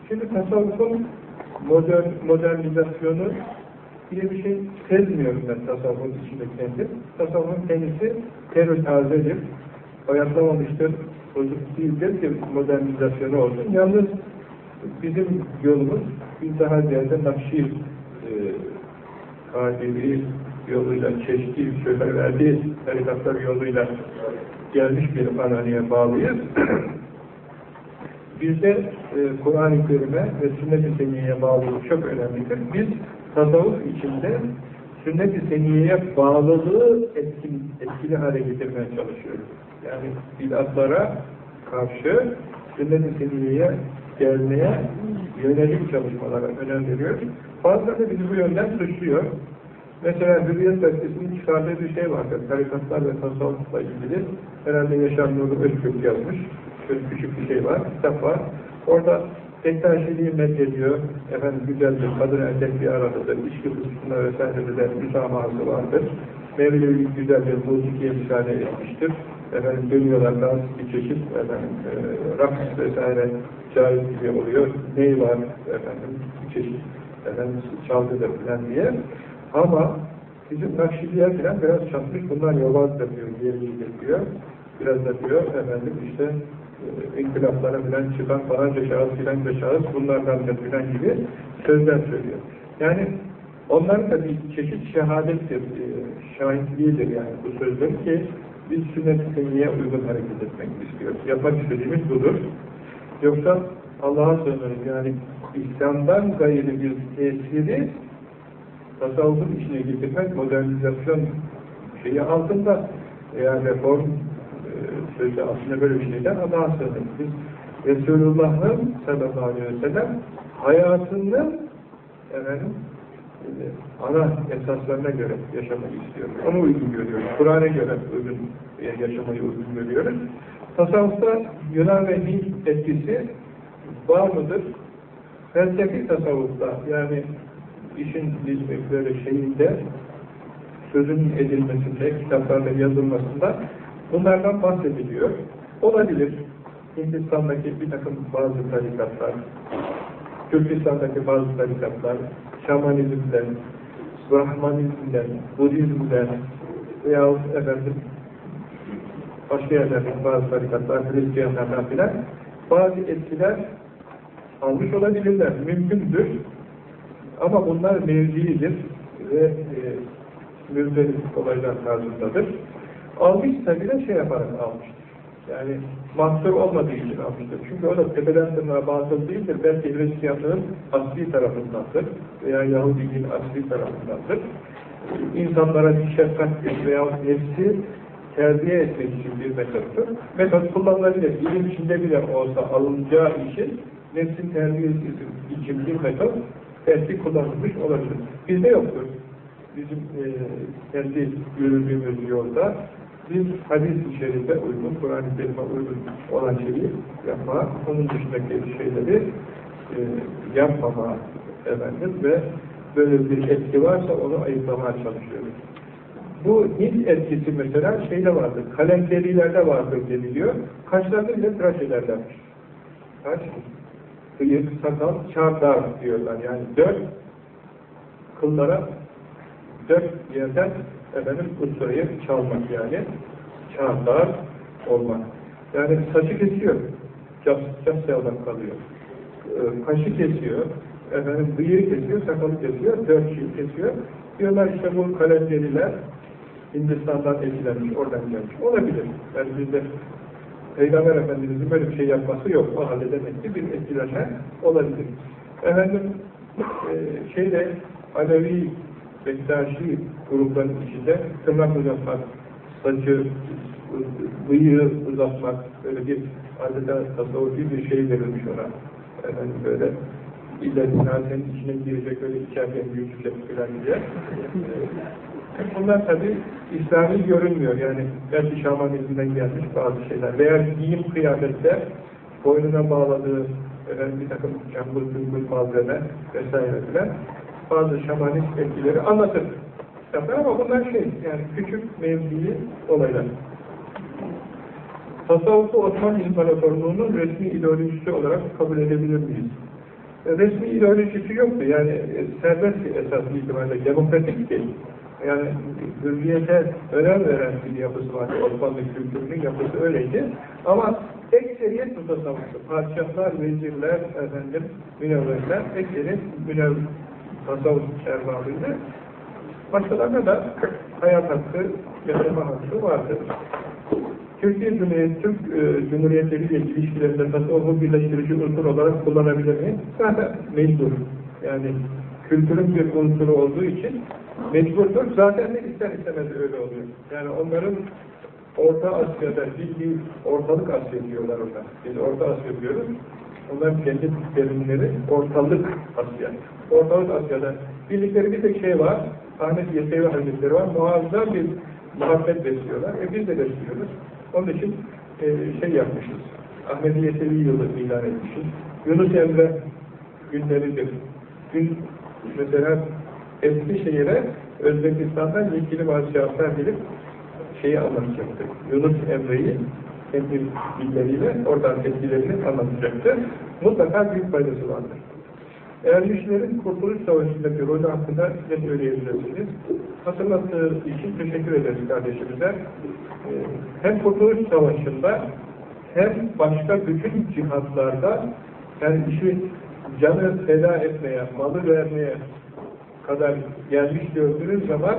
Şimdi tasavvufun modern, modernizasyonu diye bir şey sezmiyorum ben tasavvufun içinde kendim. Tasavvufun kendisi terör tazedir, oyatlamamıştır, bozuk değildir ki modernizasyonu olsun. Yalnız bizim yolumuz daha ziyade Nakşi e, Kadiri yoluyla, çeşitli şöyle verdiği tarikatlar yoluyla gelmiş bir ananiye bağlıyız. Bizde e, Kur'an-ı Kerim'e ve sünnet-i seniyeye bağlılık çok önemlidir. Biz tasavvuf içinde sünnet-i seniyeye bağlılığı etkin, etkili hale getirmeye çalışıyoruz. Yani bid'atlara karşı sünnet-i seniyeye gelmeye yönelik çalışmalara önem veriyoruz. Bazıları bizi bu yönden suçluyor. Mesela Hürriyet Gazetesi'nin çıkardığı bir şey vardır. Tarikatlar ve tasavvufla ilgili. Herhalde Yaşar Nuri Özkök yazmış. Şöyle küçük bir şey var, kitap var. Orada Bektaşiliği medyediyor. Efendim güzel bir kadın erkek bir aradadır. İçki hususunda vesaire de müsamahası vardır. Mevlevi güzel bir musikiye müsaade etmiştir. Efendim dönüyorlar dans bir çeşit efendim e, raks vesaire caiz gibi oluyor. Ney var efendim bir çeşit efendim çalgıdır falan diye. Ama bizim Nakşililer falan biraz çatmış. Bunlar yobaz da diyor, geriye diyor. Biraz da diyor efendim işte inkılaplara falan çıkan falanca şahıs filanca şahıs bunlardan da filan gibi sözler söylüyor. Yani onların da bir çeşit şehadettir, e, şahitliğidir yani bu sözler ki biz sünnet-i uygun hareket etmek istiyoruz. Yapmak istediğimiz budur. Yoksa Allah'a sığınırız. Yani İslam'dan gayrı bir tesiri tasavvufun içine getirmek modernizasyon şeyi altında veya reform e, sözü aslında böyle bir şeyden Allah'a sığınırız. Biz Resulullah'ın sallallahu aleyhi ve sellem hayatının efendim ana esaslarına göre yaşamayı istiyoruz. Onu uygun görüyoruz. Kur'an'a göre uygun yaşamayı uygun görüyoruz. Tasavvufta Yunan ve Hint etkisi var mıdır? Felsefi tasavvufta yani işin böyle şeyinde sözünün edilmesinde, kitaplarda yazılmasında bunlardan bahsediliyor. Olabilir. Hindistan'daki bir takım bazı tarikatlar, Türkistan'daki bazı tarikatlar, Şamanizmden, Brahmanizmden, Budizmden veyahut efendim başka yerlerden bazı tarikatlar, Hristiyanlardan filan bazı etkiler almış olabilirler. Mümkündür. Ama bunlar mevziidir ve e, müzdelif olaylar tarzındadır. Almışsa bile şey yaparak almıştır. Yani mahsur olmadığı için almıştır. Çünkü o da tepeden tırnağa batıl değildir. Belki Hristiyanlığın asli tarafındandır veya Yahudiliğin asli tarafındandır. İnsanlara bir şefkat veya nefsi terbiye etmek için bir metottur. Metot kullanılabilir. İlim içinde bile olsa alınacağı için nefsin terbiyesi için bir metot belki kullanılmış olabilir. Bizde yoktur. Bizim e, kendi yürüdüğümüz yolda biz hadis-i şerife uygun, Kur'an-ı Kerim'e uygun olan şeyi yapma, onun dışındaki şeyleri e, yapmama efendim ve böyle bir etki varsa onu ayıklamaya çalışıyoruz. Bu Hint etkisi mesela şeyde vardır, kalemderilerde vardır deniliyor. Kaşlarını bile tıraş ederlermiş. Kaç? Bıyık, sakal, çardar diyorlar. Yani dört kıllara dört yerden efendim usturayı çalmak yani. Çardar olmak. Yani saçı kesiyor. Cas, cas kalıyor. Ee, kaşı kesiyor. Efendim bıyığı kesiyor, sakalı kesiyor, dört şey kesiyor. Diyorlar işte bu kalenderiler Hindistan'dan etkilenmiş, oradan gelmiş. Olabilir. Yani bizde Peygamber Efendimiz'in böyle bir şey yapması yok. O halde ki bir etkilenme olabilir. Efendim e, şeyde Alevi Bektaşi grupların içinde tırnak uzatmak, saçı, bıyığı uzatmak, böyle bir adeta tasavvufi bir şey verilmiş ona. Efendim böyle illa senin içine girecek, öyle içeriden büyütecek falan diye. Bunlar tabi İslami görünmüyor. Yani belki şamanizmden gelmiş bazı şeyler. Veya giyim kıyafetler, boynuna bağladığı efendim, bir takım cambul cümbül malzeme vesaire filan bazı şamanist etkileri anlatır kitaplar ama bunlar şey yani küçük mevzili olaylar. Tasavvufu Osmanlı İmparatorluğu'nun resmi ideolojisi olarak kabul edebilir miyiz? E, resmi ideolojisi yoktu. Yani e, serbest esas itibariyle demokratik değil. Yani hürriyete önem veren bir yapısı vardı. Osmanlı kültürünün yapısı öyleydi. Ama ekseriyet bu tasavvufu. Padişahlar, vezirler, efendim, münevverler, ekseriyet münev tasavvuf erbabıydı. Başkalarına da hayat hakkı, yaşama hakkı vardır. Türkiye Cumhuriyeti, Türk e, Cumhuriyetleriyle ilişkilerinde tasavvufu birleştirici unsur olarak kullanabilir mi? Zaten mecbur. Yani kültürün bir unsuru olduğu için mecburdur. Zaten de ister istemez öyle oluyor. Yani onların Orta Asya'da bildiği ortalık Asya diyorlar ona. Biz Orta Asya diyoruz. Onların kendi terimleri ortalık Asya. Ortalık Asya'da bildikleri bir tek şey var. Ahmet Yesevi Hazretleri var. Muazzam bir muhabbet besliyorlar. E biz de besliyoruz. Onun için e, şey yapmışız. Ahmet Yesevi yılı ilan etmişiz. Yunus Emre günleridir. Gün mesela Eskişehir'e Özbekistan'dan yetkili bazı cevaplar verip şeyi anlatacaktı. Yunus Emre'yi kendi dilleriyle oradan etkilerini anlatacaktı. Mutlaka büyük faydası vardır. Ermişlerin Kurtuluş Savaşı'ndaki rolü hakkında ne söyleyebilirsiniz? Hatırlattığı için teşekkür ederiz kardeşimize. Ee, Hem Kurtuluş Savaşı'nda hem başka bütün cihatlarda yani işi canı feda etmeye, malı vermeye kadar gelmiş gördüğünüz zaman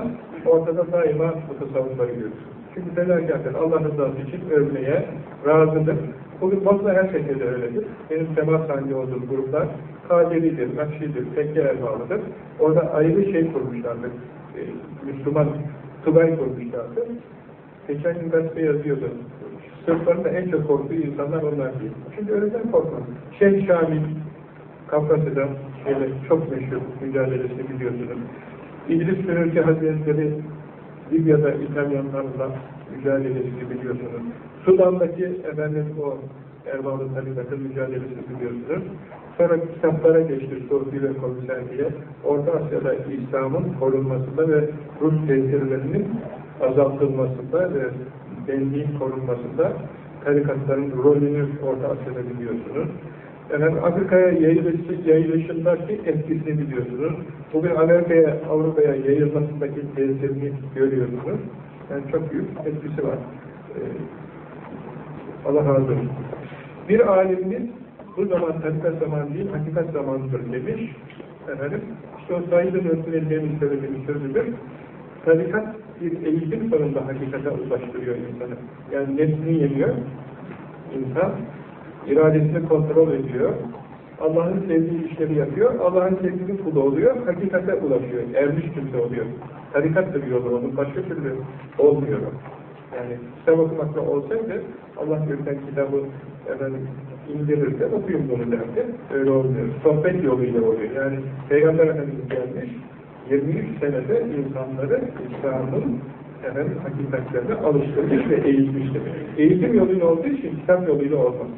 ortada daima bu tasavvufları görürsünüz. Çünkü fedakardır. Allah rızası için ölmeye razıdır. Bugün Bosna her şekilde öyledir. Benim temas halinde olduğum gruplar Kaderidir, Nakşidir, Tekke Erbalı'dır. Orada ayrı şey kurmuşlardır. Ee, Müslüman tıbay kurmuşlardır. Geçen gün gazete yazıyordu. Sırpların da en çok korktuğu insanlar onlar değil. Çünkü ölümden korkmaz. Şeyh Şamil, Kafkasya'da şeyle çok meşhur mücadelesini biliyorsunuz. İdris Sürürki Hazretleri Libya'da İtalyanlarla mücadelesini biliyorsunuz. Sudan'daki efendim o Erbalı Tarikat'ın mücadelesini biliyorsunuz. Sonra kitaplara geçti Sofi ve Komiser diye. Orta Asya'da İslam'ın korunmasında ve Rus tesirlerinin azaltılmasında ve benliğin korunmasında tarikatların rolünü Orta Asya'da biliyorsunuz. Efendim, Afrika'ya yayılışındaki etkisini biliyorsunuz. Bugün Amerika'ya, Avrupa'ya yayılmasındaki tesirini görüyorsunuz. Yani çok büyük etkisi var. Ee, Allah razı olsun. Bir alimimiz bu zaman tarikat zaman değil, hakikat zamanıdır demiş. Efendim, işte o sayıda dörtünelliğinin söylediği sözüdür. Tarikat bir eğitim sonunda hakikate ulaştırıyor insanı. Yani nefsini yeniyor. İnsan iradesini kontrol ediyor. Allah'ın sevdiği işleri yapıyor. Allah'ın sevdiği kulu oluyor. Hakikate ulaşıyor. Ermiş kimse oluyor. Tarikat da bir yolu onun. Başka türlü olmuyor. Yani kitap okumakla olsaydı Allah gökten kitabı efendim, indirirse okuyun bunu derdi. Öyle olmuyor. Sohbet yoluyla oluyor. Yani Peygamber Efendimiz gelmiş 23 senede insanları İslam'ın efendim, hakikatlerine alıştırmış ve eğitmiştir. Eğitim yoluyla olduğu için kitap yoluyla olmaz.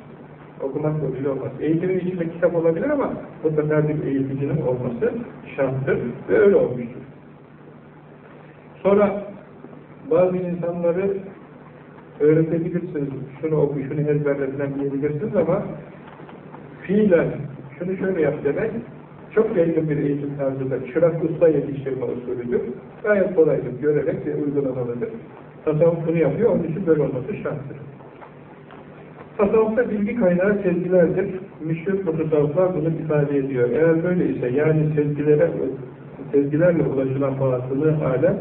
Okumak yoluyla olmaz. Eğitimin içinde kitap olabilir ama mutlaka bir eğitimcinin olması şarttır ve öyle olmuştur. Sonra bazı insanları öğretebilirsiniz, şunu oku, şunu ezberle falan diyebilirsiniz ama fiilen şunu şöyle yap demek çok yaygın bir eğitim tarzıdır. Çırak usta yetiştirme usulüdür. Gayet kolaydır, görerek ve uygulamalıdır. Tasavvuf bunu yapıyor, onun için böyle olması şarttır. Tasavvufta bilgi kaynağı sezgilerdir. Müşrik tasavvuflar bunu ifade ediyor. Eğer böyleyse, yani sezgilere, sezgilerle ulaşılan batılı alem,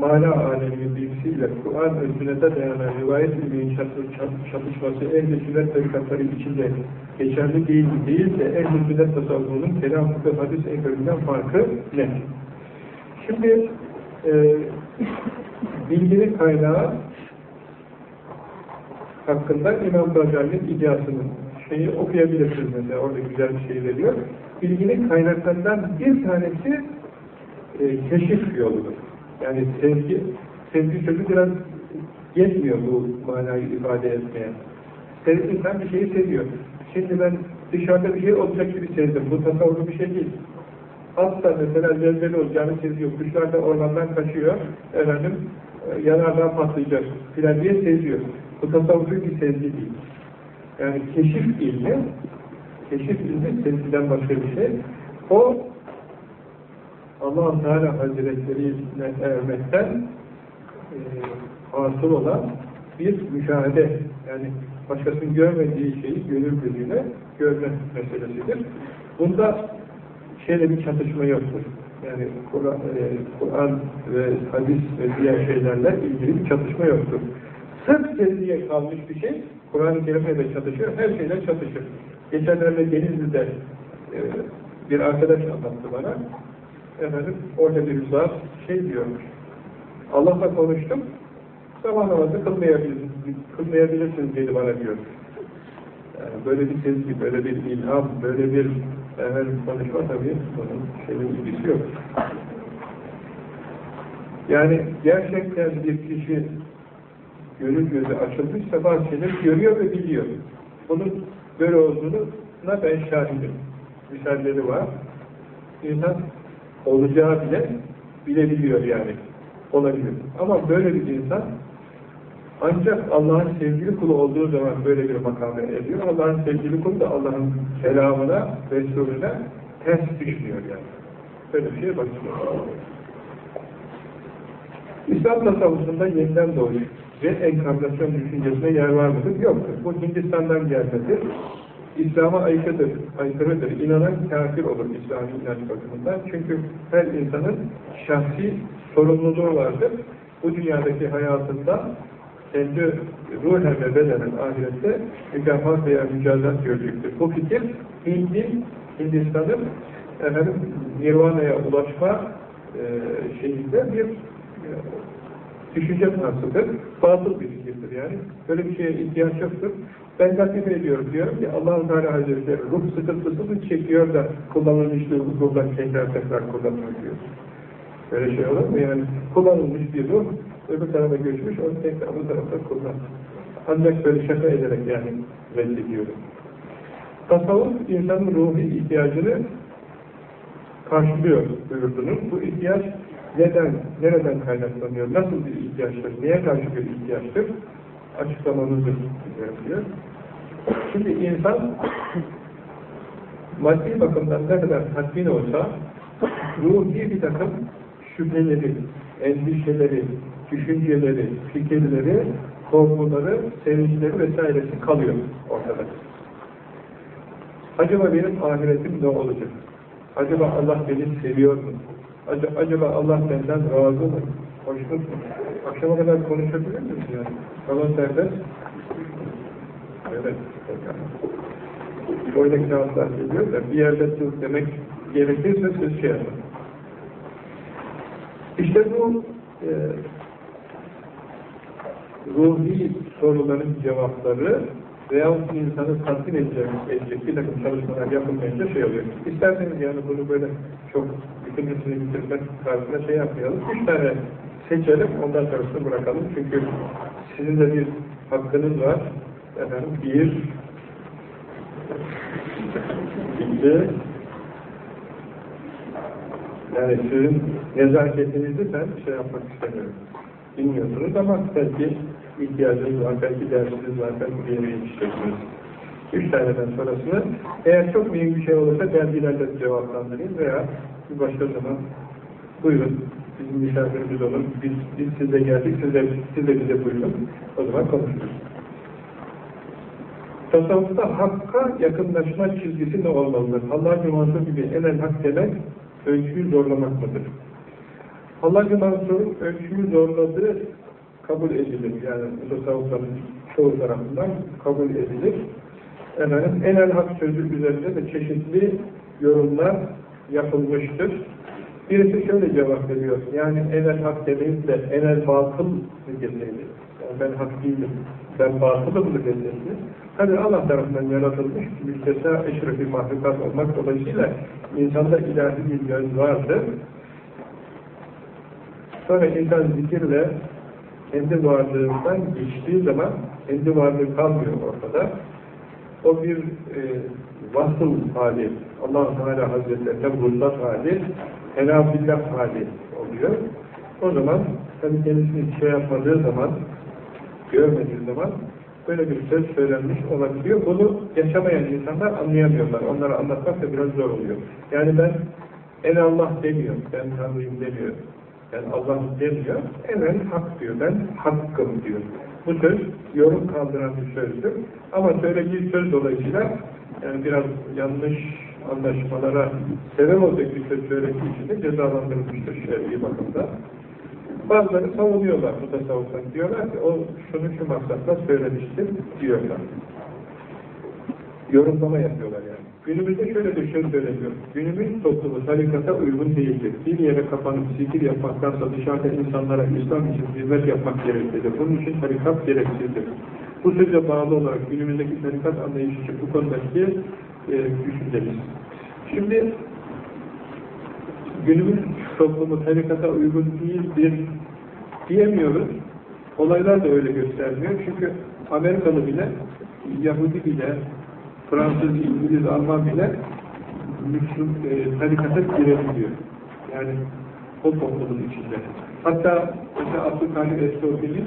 mana aleminin bilgisiyle Kur'an ve sünnete dayanan rivayet ilmiğin çatışması ehl-i sünnet tarikatları içinde geçerli değil, değil de ehl-i sünnet tasavvufunun kelam ve hadis ekolünden farkı ne? Şimdi e, bilginin kaynağı hakkında İmam Gazali'nin iddiasının şeyi okuyabilirsiniz mesela, orada güzel bir şey veriyor. Bilginin kaynaklarından bir tanesi e, keşif yoludur. Yani sevgi, sevgi sözü biraz yetmiyor bu manayı ifade etmeye. Sevgi insan bir şeyi seviyor. Şimdi ben dışarıda bir şey olacak gibi sezdim. Bu tasavvurlu bir şey değil. Hatta mesela zelzele olacağını seziyor. Kuşlar da ormandan kaçıyor. Efendim, e, yanardan patlayacak filan diye seziyor. Bu tasavvurlu bir sezgi değil. Yani keşif ilmi, keşif ilmi sezgiden başka bir şey. O allah Teala Hazretleri'ne ermekten e, hasıl olan bir müşahede. Yani başkasının görmediği şeyi gönül gözüyle görme meselesidir. Bunda şeyle bir çatışma yoktur. Yani Kur'an e, Kur ve hadis ve diğer şeylerle ilgili bir çatışma yoktur. Sırf sezgiye kalmış bir şey, Kur'an-ı Kerim'e de çatışıyor, her şeyle çatışır. Geçenlerde Denizli'de e, bir arkadaş anlattı bana, efendim orada bir zat şey diyormuş, Allah'la konuştum, zaman namazı kılmayabilirsiniz, kılmayabilirsiniz dedi bana diyor. Yani böyle bir sezgi, böyle bir ilham, böyle bir efendim, konuşma tabii bunun şeyin ilgisi yok. Yani gerçekten bir kişi gönül gözü açılmışsa bazı şeyler görüyor ve biliyor. Bunun böyle olduğunu ben şahidim. Misalleri var. İnsan olacağı bile bilebiliyor yani. Olabilir. Ama böyle bir insan ancak Allah'ın sevgili kulu olduğu zaman böyle bir makame ediyor. Allah'ın sevgili kulu da Allah'ın kelamına, Resulüne ters düşmüyor yani. Böyle bir şeye bakıyor. İslam tasavvufunda yeniden doğuş ve enkarnasyon düşüncesine yer var mıdır? Yoktur. Bu Hindistan'dan gelmedir. İslam'a aykırıdır, aykırıdır. İnanan kafir olur İslami inanç bakımından. Çünkü her insanın şahsi sorumluluğu vardır. Bu dünyadaki hayatında kendi ruhen ve bedenen ahirette mükafat veya mücazat görecektir. Bu fikir Hindi, Hindistan'ın efendim, Nirvana'ya ulaşma e, şeyinde bir e, düşünce tarzıdır. Batıl bir fikirdir yani. Böyle bir şeye ihtiyaç yoktur. Ben takdim ediyorum diyorum ki allah Teala Hazretleri ruh sıkıntısını çekiyor da kullanılmış bir ruhdan tekrar tekrar kullanıyor diyor. Böyle şey olur mu? Yani kullanılmış bir ruh öbür tarafa göçmüş, onu tekrar bu tarafta kullan. Ancak böyle şaka ederek yani reddediyorum. Tasavvuf insanın ruhi ihtiyacını karşılıyor buyurdunuz. Bu ihtiyaç neden, nereden kaynaklanıyor, nasıl bir ihtiyaçtır, neye karşı bir ihtiyaçtır? Açıklamanızı diyor. Şimdi insan maddi bakımdan ne kadar tatmin olsa ruhi bir takım şüpheleri, endişeleri, düşünceleri, fikirleri, korkuları, sevinçleri vesairesi kalıyor ortada. Acaba benim ahiretim ne olacak? Acaba Allah beni seviyor mu? Acaba Allah benden razı mı? Hoşnut mu? Akşama kadar konuşabilir misin yani? Kalan serbest. Evet. Böyle kağıtlar geliyor da bir yerde söz demek gerekirse söz şey yapın. İşte bu e, ruhi soruların cevapları veya insanı tatmin edecek, edecek bir takım çalışmalar yapılmayınca şey oluyor. İsterseniz yani bunu böyle çok bütün hepsini bitirmek tarzında şey yapmayalım. Üç tane seçelim, ondan sonrasını bırakalım. Çünkü sizin de bir hakkınız var. Efendim, bir, iki, yani sizin nezaketinizi ben şey yapmak istemiyorum. Bilmiyorsunuz ama belki ihtiyacınız var, belki dersiniz var, belki bir yere yetişeceksiniz. Üç taneden sonrasını, eğer çok mühim bir şey olursa dergilerle cevaplandırayım veya bir başka zaman buyurun, bizim misafirimiz olun, biz, biz size geldik, siz de, siz de bize buyurun, o zaman konuşuruz. Tasavvufta hakka yakınlaşma çizgisi ne olmalıdır? Allah-u Mansur gibi enel hak demek, ölçüyü zorlamak mıdır? Allah-u Mansur'un ölçüyü zorladığı kabul edilir. Yani tasavvufların çoğu tarafından kabul edilir. Efendim, enel hak sözü üzerinde de çeşitli yorumlar yapılmıştır. Birisi şöyle cevap veriyor. Yani enel hak demeyip de enel batıl mı? Yani ben hak değilim, ben batılım mı deseydi? Hani Allah tarafından yaratılmış müstesna eşrefi mahlukat olmak dolayısıyla insanda ilahi bir göz vardır. Sonra insan zikirle kendi varlığından geçtiği zaman kendi varlığı kalmıyor ortada. o bir e, vasıl hali, allah Teala Hazretlerine vurdat hali, helafillah hali oluyor. O zaman tabi kendisini şey yapmadığı zaman, görmediği zaman böyle bir söz söylenmiş olabiliyor. Bunu yaşamayan insanlar anlayamıyorlar. Onlara anlatmak da biraz zor oluyor. Yani ben en Allah demiyor, ben Tanrıyım demiyor. Ben Allah demiyor, evvel hak diyor, ben hakkım diyor. Bu söz yorum kaldıran bir sözdür. Ama söylediği söz dolayısıyla yani biraz yanlış anlaşmalara sebep olacak bir söz söylediği için de cezalandırılmıştır şer'i bakımda. Bazıları savunuyorlar bu tasavvuftan. Diyorlar ki o şunu şu maksatla söylemiştir diyorlar. Yorumlama yapıyorlar yani. Günümüzde şöyle bir şey söyleniyor. Günümüz toplumu tarikata uygun değildir. Bir yere kapanıp zikir yapmaktansa dışarıda insanlara İslam için hizmet yapmak gereklidir. Bunun için tarikat gereksizdir. Bu söze bağlı olarak günümüzdeki tarikat anlayışı için bu konudaki e, düşüncemiz. Şimdi günümüz toplumu tarikata uygun değildir diyemiyoruz. Olaylar da öyle göstermiyor. Çünkü Amerikalı bile, Yahudi bile, Fransız, İngiliz, Alman bile Müslüm, e, tarikata girebiliyor. Yani o toplumun içinde. Hatta mesela Abdülkadir Esrofil'in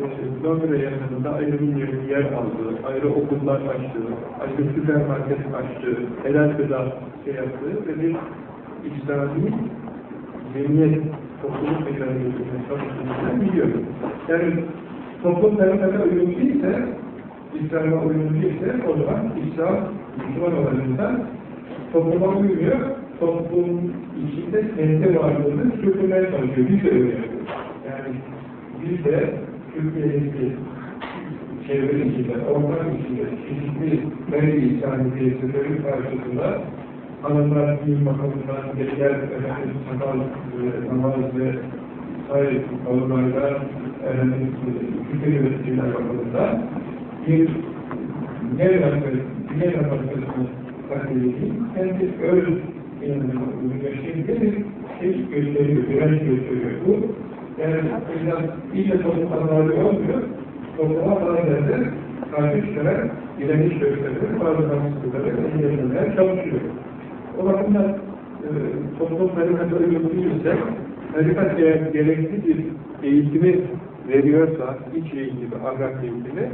e, Londra yanında ayrı bir yer aldığı, ayrı okullar açtığı, ayrı süpermarket açtığı, helal gıda şey yaptığı ve bir İslami cemiyet topluluk mekanizmasını çalıştığını biliyorum. Yani toplum tarafına değilse, İslam'a değilse o zaman İslam, Müslüman olan insan topluma uymuyor, toplum içinde kendi varlığını sürdürmeye çalışıyor. Biz de öyle yapıyoruz. Yani biz de Türkiye'deki çevre içinde, ortam içinde çeşitli İslami tesirlerin karşısında hanımlar din bakımından geçer, efendim, sakal, e, namaz ve sayı konularda efendim, fikir üreticiler bakımından bir ne yapmak, ne yapmak takdiriyim, kendi öz inanımına uygun yaşayınca bir şey gösteriyor, direnç gösteriyor. Bu, yani biraz iyice toplumlarla olmuyor, topluma bazıları karşı çıkarak direniş gösteriyor, bazı haksızlıkları engellemeye çalışıyor. O bakımdan e, toplum tarikatı uygun değilse, tarikat gerekli bir eğitimi veriyorsa, iç eğitimi, ahlak eğitimi,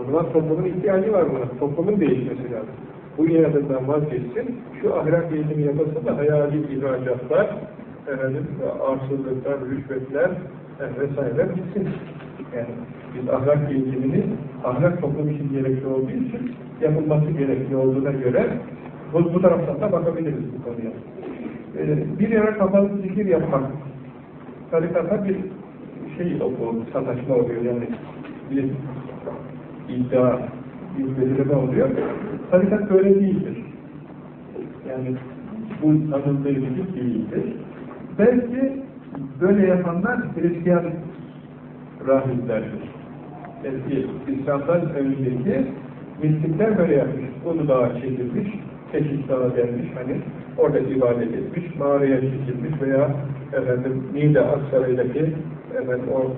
o zaman toplumun ihtiyacı var buna. Toplumun değişmesi lazım. Bu inadından vazgeçsin, şu ahlak eğitimi yapasın da hayali ihracatlar, efendim, arsızlıklar, rüşvetler yani vesaire bitsin. Yani biz ahlak eğitimini, ahlak toplum için gerekli olduğu için yapılması gerekli olduğuna göre bu, bu taraftan da bakabiliriz bu konuya. Ee, bir yere kapalı zikir yapmak, tarikata bir şey o, sataşma oluyor yani bir iddia, bir belirleme oluyor. Tarikat böyle değildir. Yani bu gibi değildir. Belki böyle yapanlar Hristiyan rahiplerdir. Belki İslam'dan önceki mistikler böyle yapmış. Bunu dağa çekilmiş, Teşhis dağı denmiş, hani orada ibadet etmiş, mağaraya çekilmiş veya efendim Niğde Aksaray'daki efendim o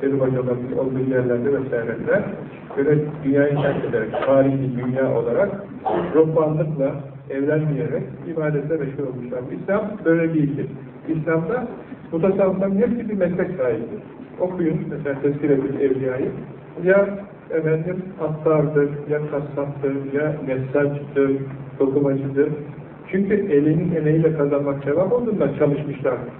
Peri Bacaların olduğu yerlerde vesaireler böyle dünyayı terk ederek, tarihi dünya olarak ruhbanlıkla evlenmeyerek ibadette meşgul olmuşlar. İslam böyle değildir. İslam'da bu tasavvufların hepsi bir meslek sahibidir. Okuyun mesela Tezkiretül Evliya'yı. Ya efendim attardır, ya kassattır, ya nessacdır, dokumacıdır. Çünkü elinin emeğiyle kazanmak sevap olduğundan çalışmışlardır.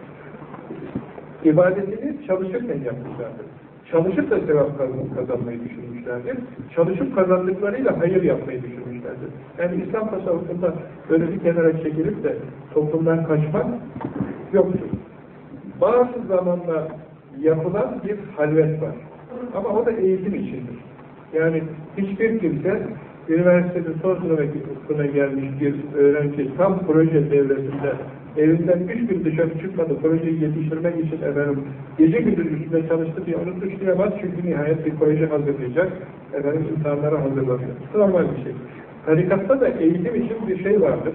İbadetini çalışırken yapmışlardır. Çalışıp da sevap kazanmayı düşünmüşlerdir. Çalışıp kazandıklarıyla hayır yapmayı düşünmüşlerdir. Yani İslam tasavvufunda böyle bir kenara çekilip de toplumdan kaçmak yoktur. Bazı zamanlar yapılan bir halvet var. Ama o da eğitim içindir. Yani hiçbir kimse üniversitenin son sınıfına gelmiş bir öğrenci tam proje devresinde evinden üç gün dışarı çıkmadı, projeyi yetiştirmek için efendim gece gündüz üstünde çalıştı diye onu suçlayamaz çünkü nihayet bir proje hazırlayacak, efendim insanlara hazırlanıyor. Normal bir şey. Tarikatta da eğitim için bir şey vardır.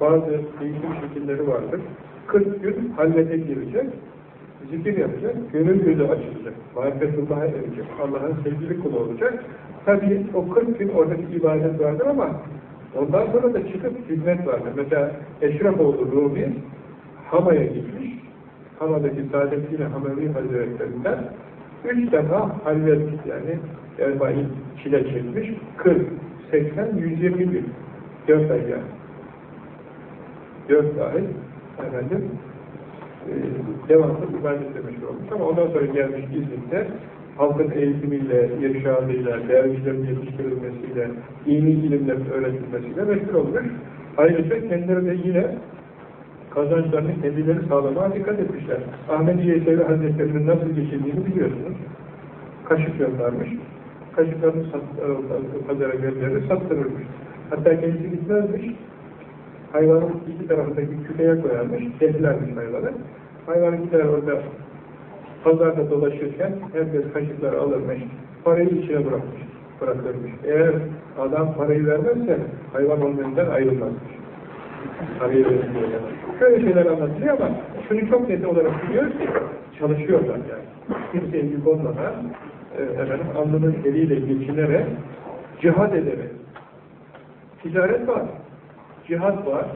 Bazı eğitim şekilleri vardır. 40 gün halvete girecek. zikir yapacak, gönül gözü açılacak, marifetullah'a erecek, Allah'ın sevgili kulu olacak. Tabii o 40 gün oradaki ibadet vardır ama ondan sonra da çıkıp hizmet vardır. Mesela Eşrefoğlu Rumi Hama'ya gitmiş, Hama'daki Saadettin Hamevi Hazretlerinden üç defa halvet yani Erbain çile çekmiş, 40, 80, 120 gün, 4 ay yani. 4 ay efendim e, devamlı ibadet demiş olmuş. Ama ondan sonra gelmiş İzmit'te halkın eğitimiyle, irşadıyla, dervişlerin yetiştirilmesiyle, dini ilimlerin öğretilmesiyle meşgul olmuş. Ayrıca kendileri yine kazançlarını kendileri sağlamaya dikkat etmişler. Ahmet Yesevi Hazretleri'nin nasıl geçirdiğini biliyorsunuz. Kaşık göndermiş. Kaşıklarını sat, e, pazara gönderir, sattırırmış. Hatta kendisi gitmezmiş. Hayvanın iki tarafındaki küpeye koyarmış, kesilermiş hayvanı. Hayvan gider orada pazarda dolaşırken herkes kaşıkları alırmış, parayı içine bırakmış, bırakırmış. Eğer adam parayı vermezse hayvan onun önünden ayrılmazmış. Parayı diye. Şöyle şeyler anlatılıyor ama şunu çok net olarak biliyoruz ki çalışıyorlar yani. Kimseye yük olmadan e, efendim, alnının eliyle geçinerek cihad ederek ticaret var, cihat var,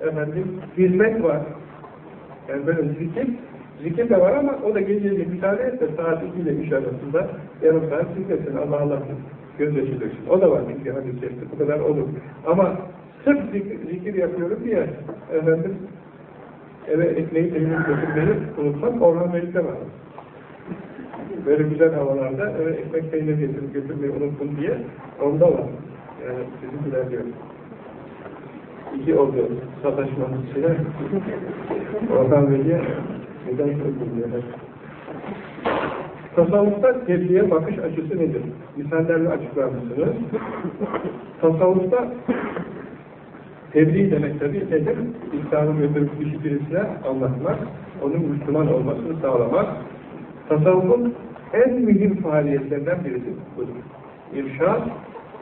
efendim, hizmet var. Yani böyle zikir, zikir de var ama o da geceli müsaade et de saat 2 ile 3 arasında yarım saat zikretsin, Allah Allah gözyaşı döksün. O da var çünkü hadis-i bu kadar olur. Ama sırf zikir, zikir yapıyorum diye efendim eve ekmeği temizlik götürmeyi unutmak Orhan Melik'te var. Böyle güzel havalarda eve ekmek peynir getirip götürmeyi unuttun diye onda var. Yani sizinkiler diyor. İki oldu sataşmanın içine. Oradan Veli'ye neden söylüyorlar? Tasavvufta tebliğe bakış açısı nedir? Misallerle açıklar mısınız? Tasavvufta tebliğ demek tabii nedir? İslam'ın götürüp birisine anlatmak, onun Müslüman olmasını sağlamak. Tasavvufun en mühim faaliyetlerinden birisi budur. İrşad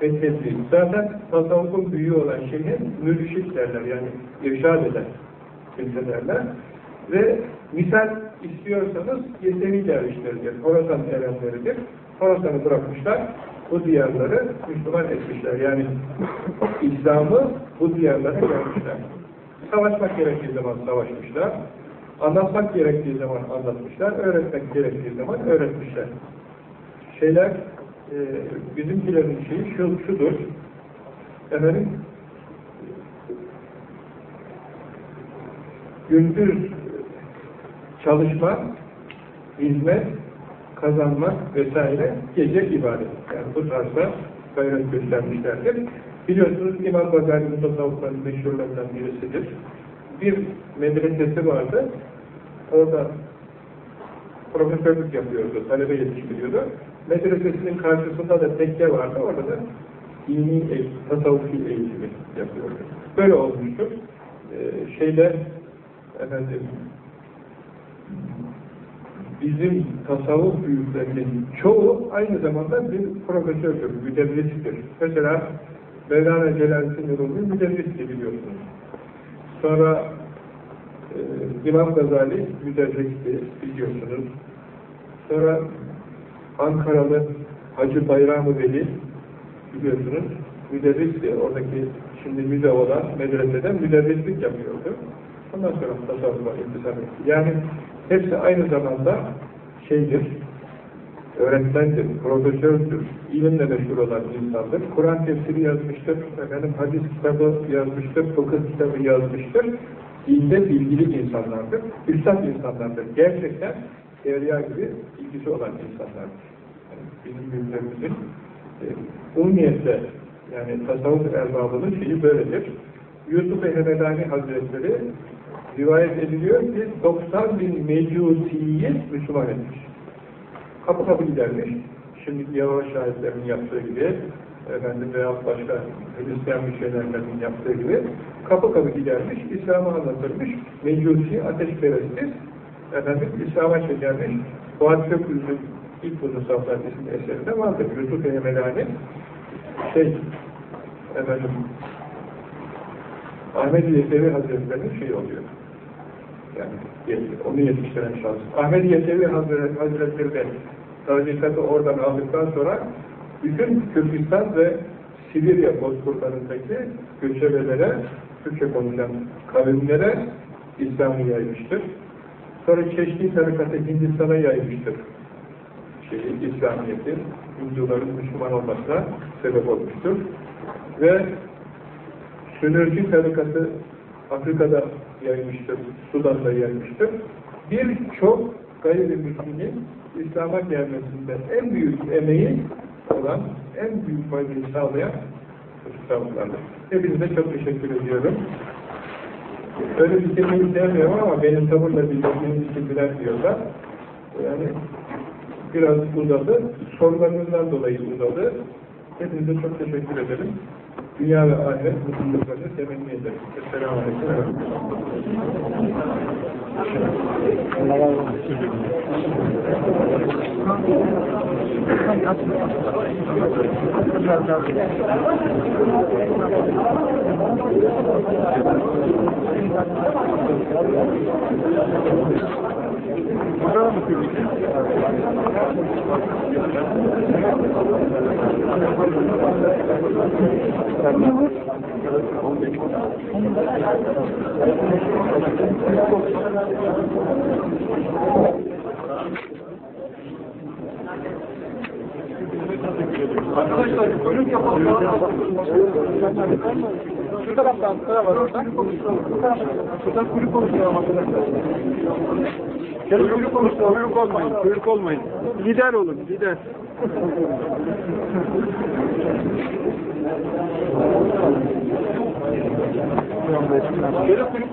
ve tebliğ. Zaten tasavvufun büyüğü olan şeyin mürşit derler yani irşad eden kimse. Ve misal istiyorsanız Yesevi dervişleridir, Horasan erenleridir. Horasan'ı bırakmışlar, bu diyarları Müslüman etmişler. Yani İslam'ı bu diyarlara gelmişler. Savaşmak gerektiği zaman savaşmışlar. Anlatmak gerektiği zaman anlatmışlar. Öğretmek gerektiği zaman öğretmişler. Şeyler e, bizimkilerin şeyi şu, şudur. Efendim gündüz çalışmak, hizmet, kazanmak vesaire gece ibadet. Yani bu tarzda gayret göstermişlerdir. Biliyorsunuz İmam Gazali'nin tasavvufların meşhurlarından birisidir. Bir medresesi vardı. Orada profesörlük yapıyordu, talebe yetiştiriyordu. Medresesinin karşısında da tekke vardı. Orada da dini tasavvufi eğitimi yapıyordu. Böyle olmuştur. Ee, şeyler efendim bizim tasavvuf büyüklerinin çoğu aynı zamanda bir profesördür, müderristir. Mesela Mevlana Celaleddin Rumi müderristi biliyorsunuz. Sonra e, İmam Gazali müderristi biliyorsunuz. Sonra Ankaralı Hacı Bayram-ı Veli biliyorsunuz müderristi. Oradaki şimdi müze olan medreseden müderrislik yapıyordu. Ondan sonra tasavvufa intisar etti. Yani hepsi aynı zamanda şeydir, öğretmendir, profesördür, ilimle meşhur olan insandır. Kur'an tefsiri yazmıştır, efendim hadis kitabı yazmıştır, fıkıh kitabı yazmıştır. Dinde bilgili insanlardır, üstad insanlardır. Gerçekten evliya gibi ilgisi olan insanlardır. Yani bizim büyüklerimizin e, umumiyetle yani tasavvuf erbabının şeyi böyledir. Yusuf Ehmedani Hazretleri rivayet ediliyor ki 90 bin mecusiyi Müslüman etmiş. Kapı kapı gidermiş. Şimdi Yavaş şahitlerin yaptığı gibi efendim veya başka Hristiyan müşterilerinin yaptığı gibi kapı kapı gidermiş, İslam'ı anlatırmış, mecusi, ateşperestli efendim İslam'a çekermiş. Fuat Köprü'nün ilk bunu Saflar isimli eserinde vardır. Yusuf Emelani şey efendim Ahmet Yesevi Hazretleri'nin şey oluyor. Yani onu yetiştiren şahıs. Ahmet Yesevi Hazretleri de tarikatı oradan aldıktan sonra bütün Kürdistan ve Sibirya bozkurtlarındaki göçebelere, Türkçe konuşan kavimlere İslam'ı yaymıştır. Sonra Çeşni tarikatı Hindistan'a yaymıştır. Şey, İslamiyet'i, Hinduların Müslüman olmasına sebep olmuştur. Ve Sünürcü tarikatı Afrika'da yaymıştır, Sudan'da yaymıştır. Birçok gayrimüslimin İslam'a gelmesinde en büyük emeği olan, en büyük faydayı sağlayan kitaplardır. Hepinize çok teşekkür ediyorum. Öyle bitirmeyi sevmiyorum ama benim tavırla bildiğiniz için birer diyorlar. Yani biraz uzadı. Sorularınızdan dolayı uzadı. Hepinize çok teşekkür ederim. Dünya ve ahiret mutluluklarını temenni ederim. Esselamu Aleyküm. Arkadaşlar kuyruk yapalım. Şu tarafta Ankara var orada. Şuradan kuyruk konuşuyorum arkadaşlar. Gelin kuyruk konuşuyorum. Kuyruk olmayın. Kuyruk olmayın. Lider olun. Lider. Gelin kuyruk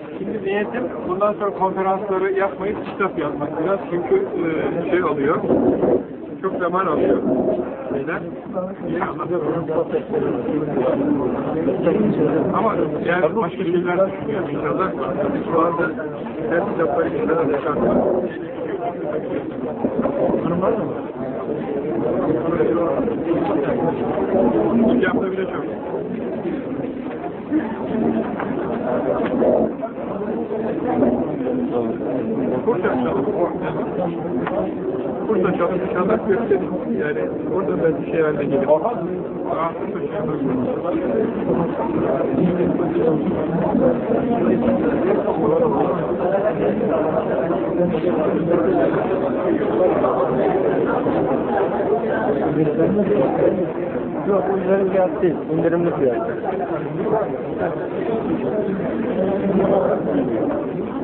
Şimdi niyetim bundan sonra konferansları yapmayıp kitap yazmak biraz çünkü e, şey oluyor çok zaman alıyor. Neden? Ama eğer başka şeyler düşünüyor inşallah bazı her kitapları içinden çıkartmak. Hanımlar mı? İki hafta bile çok. Kursa çalışıp Kursa çalışıp inşallah gösterin. Yani orada ben bir şey haline yaparsın. Yok, indirim fiyat değil, indirimli fiyat.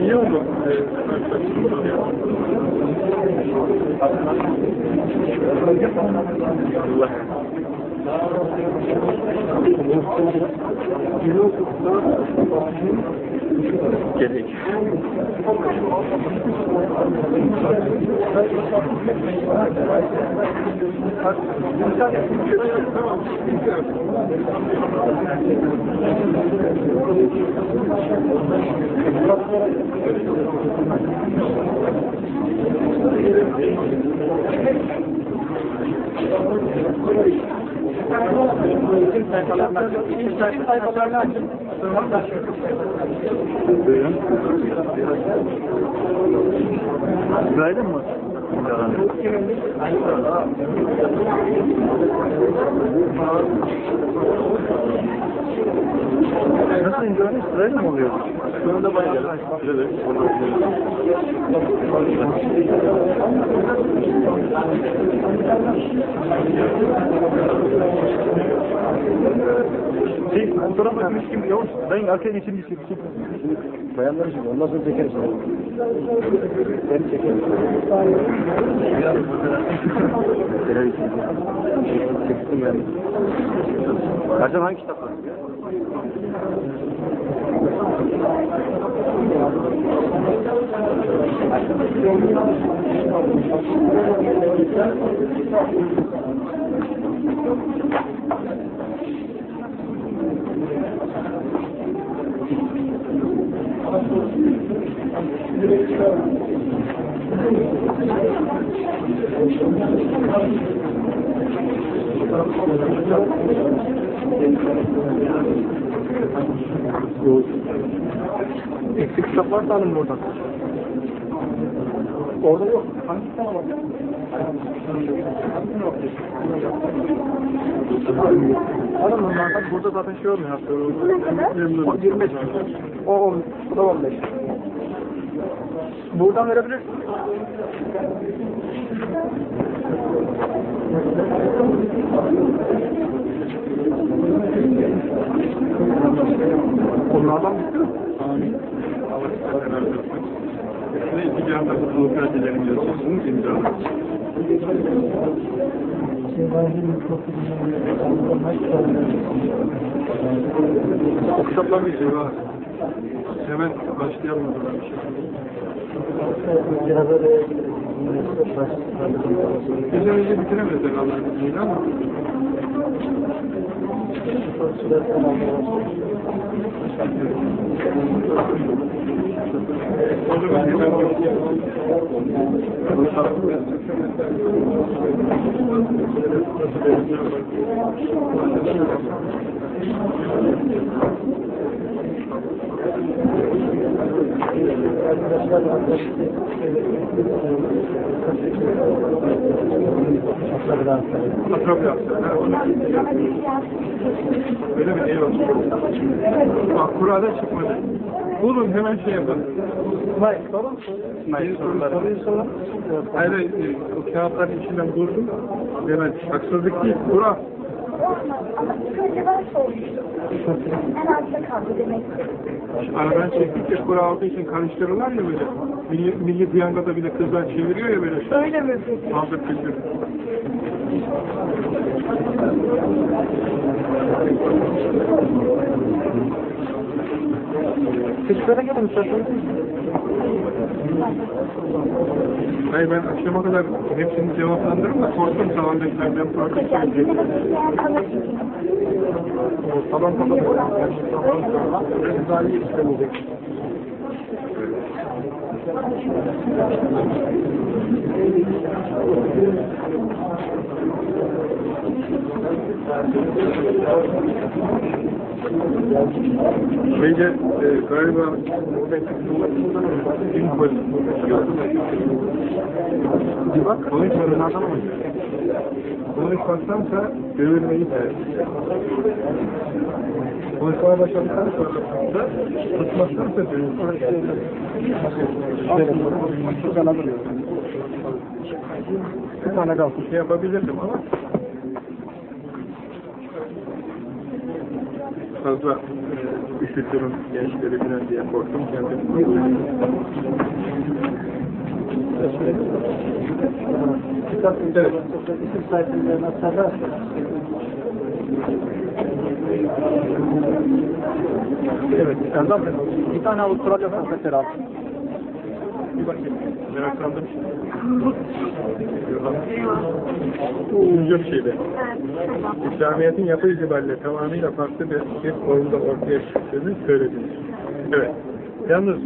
İyi oldu gerek. Thank you isim sayfalarına açın. Buyurun. Günaydın mı? Nasıl indiriyorsunuz? Sırayla mı oluyor? Bayağı. Evet. Şey, fotoğraf makinesi kim? Yavuz, ben arkaya geçeyim bir şey. Bayanlar için, ondan sonra çekeriz. Ben çekerim. Çektim ben. Ercan hangi kitap var? Eksik kitap varsa alın oradan. Orada yok. Hangi kitap var? Alın onlardan. Burada zaten şey olmuyor. O 25. O 10. Bu da 15. Buradan verebilir. Onlardan bitti mi? Ve iki cihazda mutluluk öğretilerini biliyorsunuz. İmzalı. O kitaplar bir şey var. Hemen başlayalım o zaman. Gece önce bitiremeyiz Allah'ın izniyle ama. Onu ben Atrap yaptı. Öyle mi? Eyvallah. Bak Kur'an'da çıkmadı. Bulun hemen şey yapın. Hayır, sorun. Hayır, sorun. Hayır, e, o kağıtların içinden buldum. Hemen haksızlık değil, Önce ben sormuştum. En altta kaldı demek ki. Aradan çektikçe olduğu için karıştırırlar ya böyle. Milli, milli piyangoda bile kızlar çeviriyor ya böyle. Öyle mi peki? Kaldır kızdır. Kışlara gelin isterseniz. Hayır ben akşama kadar hepsini cevaplandırırım da korktum tavandakilerden farklı. Kalır. Salon kapalı. Rızayı istemeyecek. Şeyde e, galiba İnkol Bir bak. konuşmadan mı? Konuşmaktansa dövülmeyi tercih. Konuşmaya başladıktan sonra da tutmaktansa dövülmeyi tercih. Bir tane. Bir şey yapabilirdim ama fazla e, üşütürüm gençleri falan diye korktum kendim. Kitap evet. isim sayfalarına atarlar. Evet, Erdem bir tane Avustralya sohbetleri al. Bir bakayım. Meraklandım. Uzunca bir şeydi. İslamiyet'in yapı itibariyle tamamıyla farklı bir, bir oyunda ortaya çıktığını söylediniz. Evet. Yalnız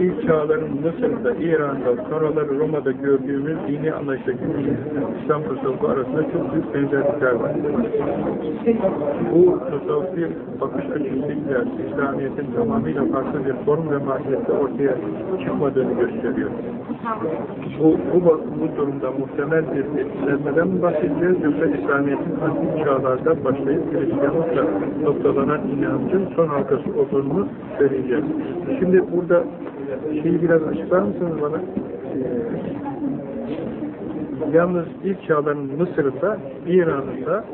ilk çağların Mısır'da, İran'da, sonraları Roma'da gördüğümüz dini anlayıştaki İslam tasavvufu arasında çok büyük benzerlikler var. Bu tasavvufi bakış açısıyla İslamiyet'in tamamıyla farklı bir form ve mahiyette ortaya çıkmadığını gösteriyor. Bu, bu, bu durumda muhtemel bir etkilenmeden mi bahsedeceğiz yoksa İslamiyet'in antik çağlarda başlayıp Hristiyanlıkla noktalanan inancın son halkası olduğunu söyleyeceğiz. Şimdi burada şeyi biraz açıklar mısınız bana? Ee, yalnız ilk çağların Mısır'da, İran'ında,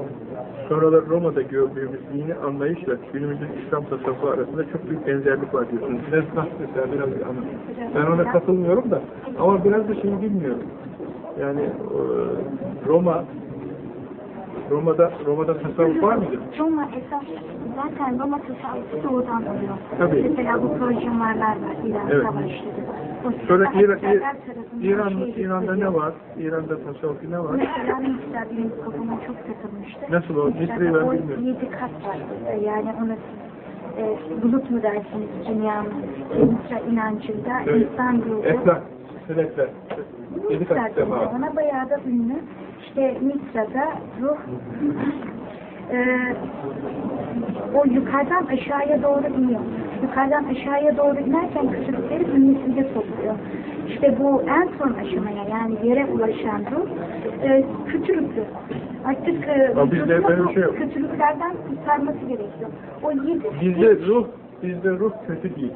sonralar Roma'da gördüğümüz dini anlayışla günümüzün İslam tasavvufu arasında çok büyük benzerlik var diyorsunuz. Biraz bak mesela biraz anlatın. Ben ona katılmıyorum da ama biraz da şeyi bilmiyorum. Yani e, Roma Roma'da Roma'da tasavvuf var mıydı? Roma esas zaten Roma tasavvufu doğudan oluyor. Tabii. Mesela bu projemarlar var İran Evet. savaşları. Sonra İran, İran, şey İran'da ne var? İran'da tasavvufi ne var? Mesela Mısır'da benim kafama çok takılmıştı. Nasıl o? Mısır'ı ben bilmiyorum. Yedi kat var. Yani onu e, bulut mu dersiniz dünyanın Mısır inancında Evet. insan ruhu. Eflak, sürekler. Yedi kat sema. ona bayağı da ünlü. İşte Mısır'da ruh e, o yukarıdan aşağıya doğru iniyor. Yukarıdan aşağıya doğru inerken kötülükleri bünyesinde topluyor. İşte bu en son aşamaya yani yere ulaşan ruh e, kötülüktü. Artık e, Ama bizde vücudunu böyle bir bu şey yok. kötülüklerden kurtarması gerekiyor. O yedi Bizde ruh, bizde ruh kötü değil.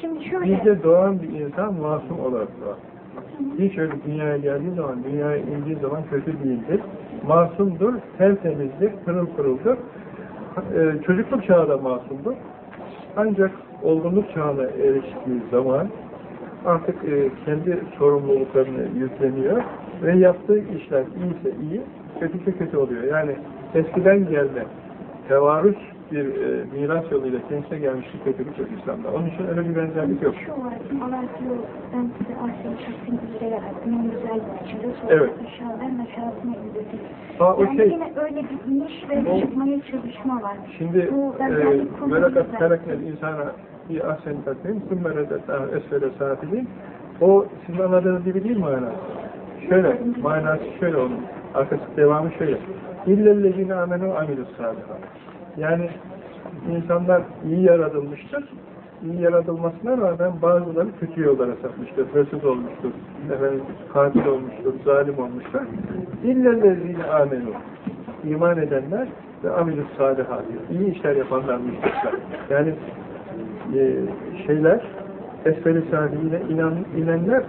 Şimdi şöyle Bizde doğan bir insan masum olarak doğar. Hiç öyle dünyaya geldiği zaman, dünyaya indiği zaman kötü değildir. Masumdur, tertemizdir, pırıl pırıldır. Ee, çocukluk çağda masumdur. Ancak olgunluk çağına eriştiği zaman artık e, kendi sorumluluklarını yükleniyor ve yaptığı işler iyiyse iyi, kötüyse kötü oluyor. Yani eskiden gelme, tevarüs bir e, miras yoluyla kendisine gelmiş bir kötülük yok İslam'da. Onun için öyle bir benzerlik yok. Sonra Evet. Ha, o yani şey- yine öyle bir iniş ve O- çıkmaya çalışma var. Şimdi Bu e, güzel. tereknel insana bir ahsen takvim, sümme redetna esfere safilin. O sizin anladığınız gibi değil mana. Şöyle, manası şöyle onun. Arkası devamı şöyle. İllellezine amenu amilus salihat. Yani insanlar iyi yaratılmıştır. İyi yaratılmasına rağmen bazıları kötü yollara sapmıştır. Hırsız olmuştur. Efendim, katil olmuştur. Zalim olmuştur. İllellezine amenu. İman edenler ve amilus salihat. İyi işler yapanlar müstesna. Yani e, şeyler esferi sahiline inan, inenler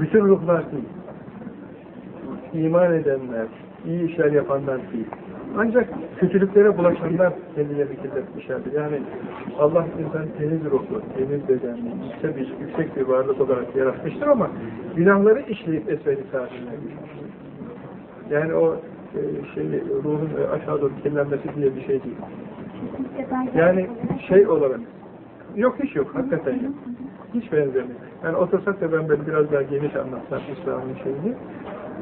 bütün ruhlar değil. İman edenler, iyi işler yapanlar değil. Ancak kötülüklere bulaşanlar kendilerini kirletmişlerdir. Yani Allah insan temiz ruhlu, temiz bedenli, yüksek bir, yüksek bir varlık olarak yaratmıştır ama günahları işleyip esferi sahiline. Yani o e, şey, ruhun e, aşağı doğru kirlenmesi diye bir şey değil. Yani şey olarak yok hiç yok, hakikaten yok. Hiç benzemiyor. Yani otursak da ben böyle biraz daha geniş anlatsam İslam'ın şeyini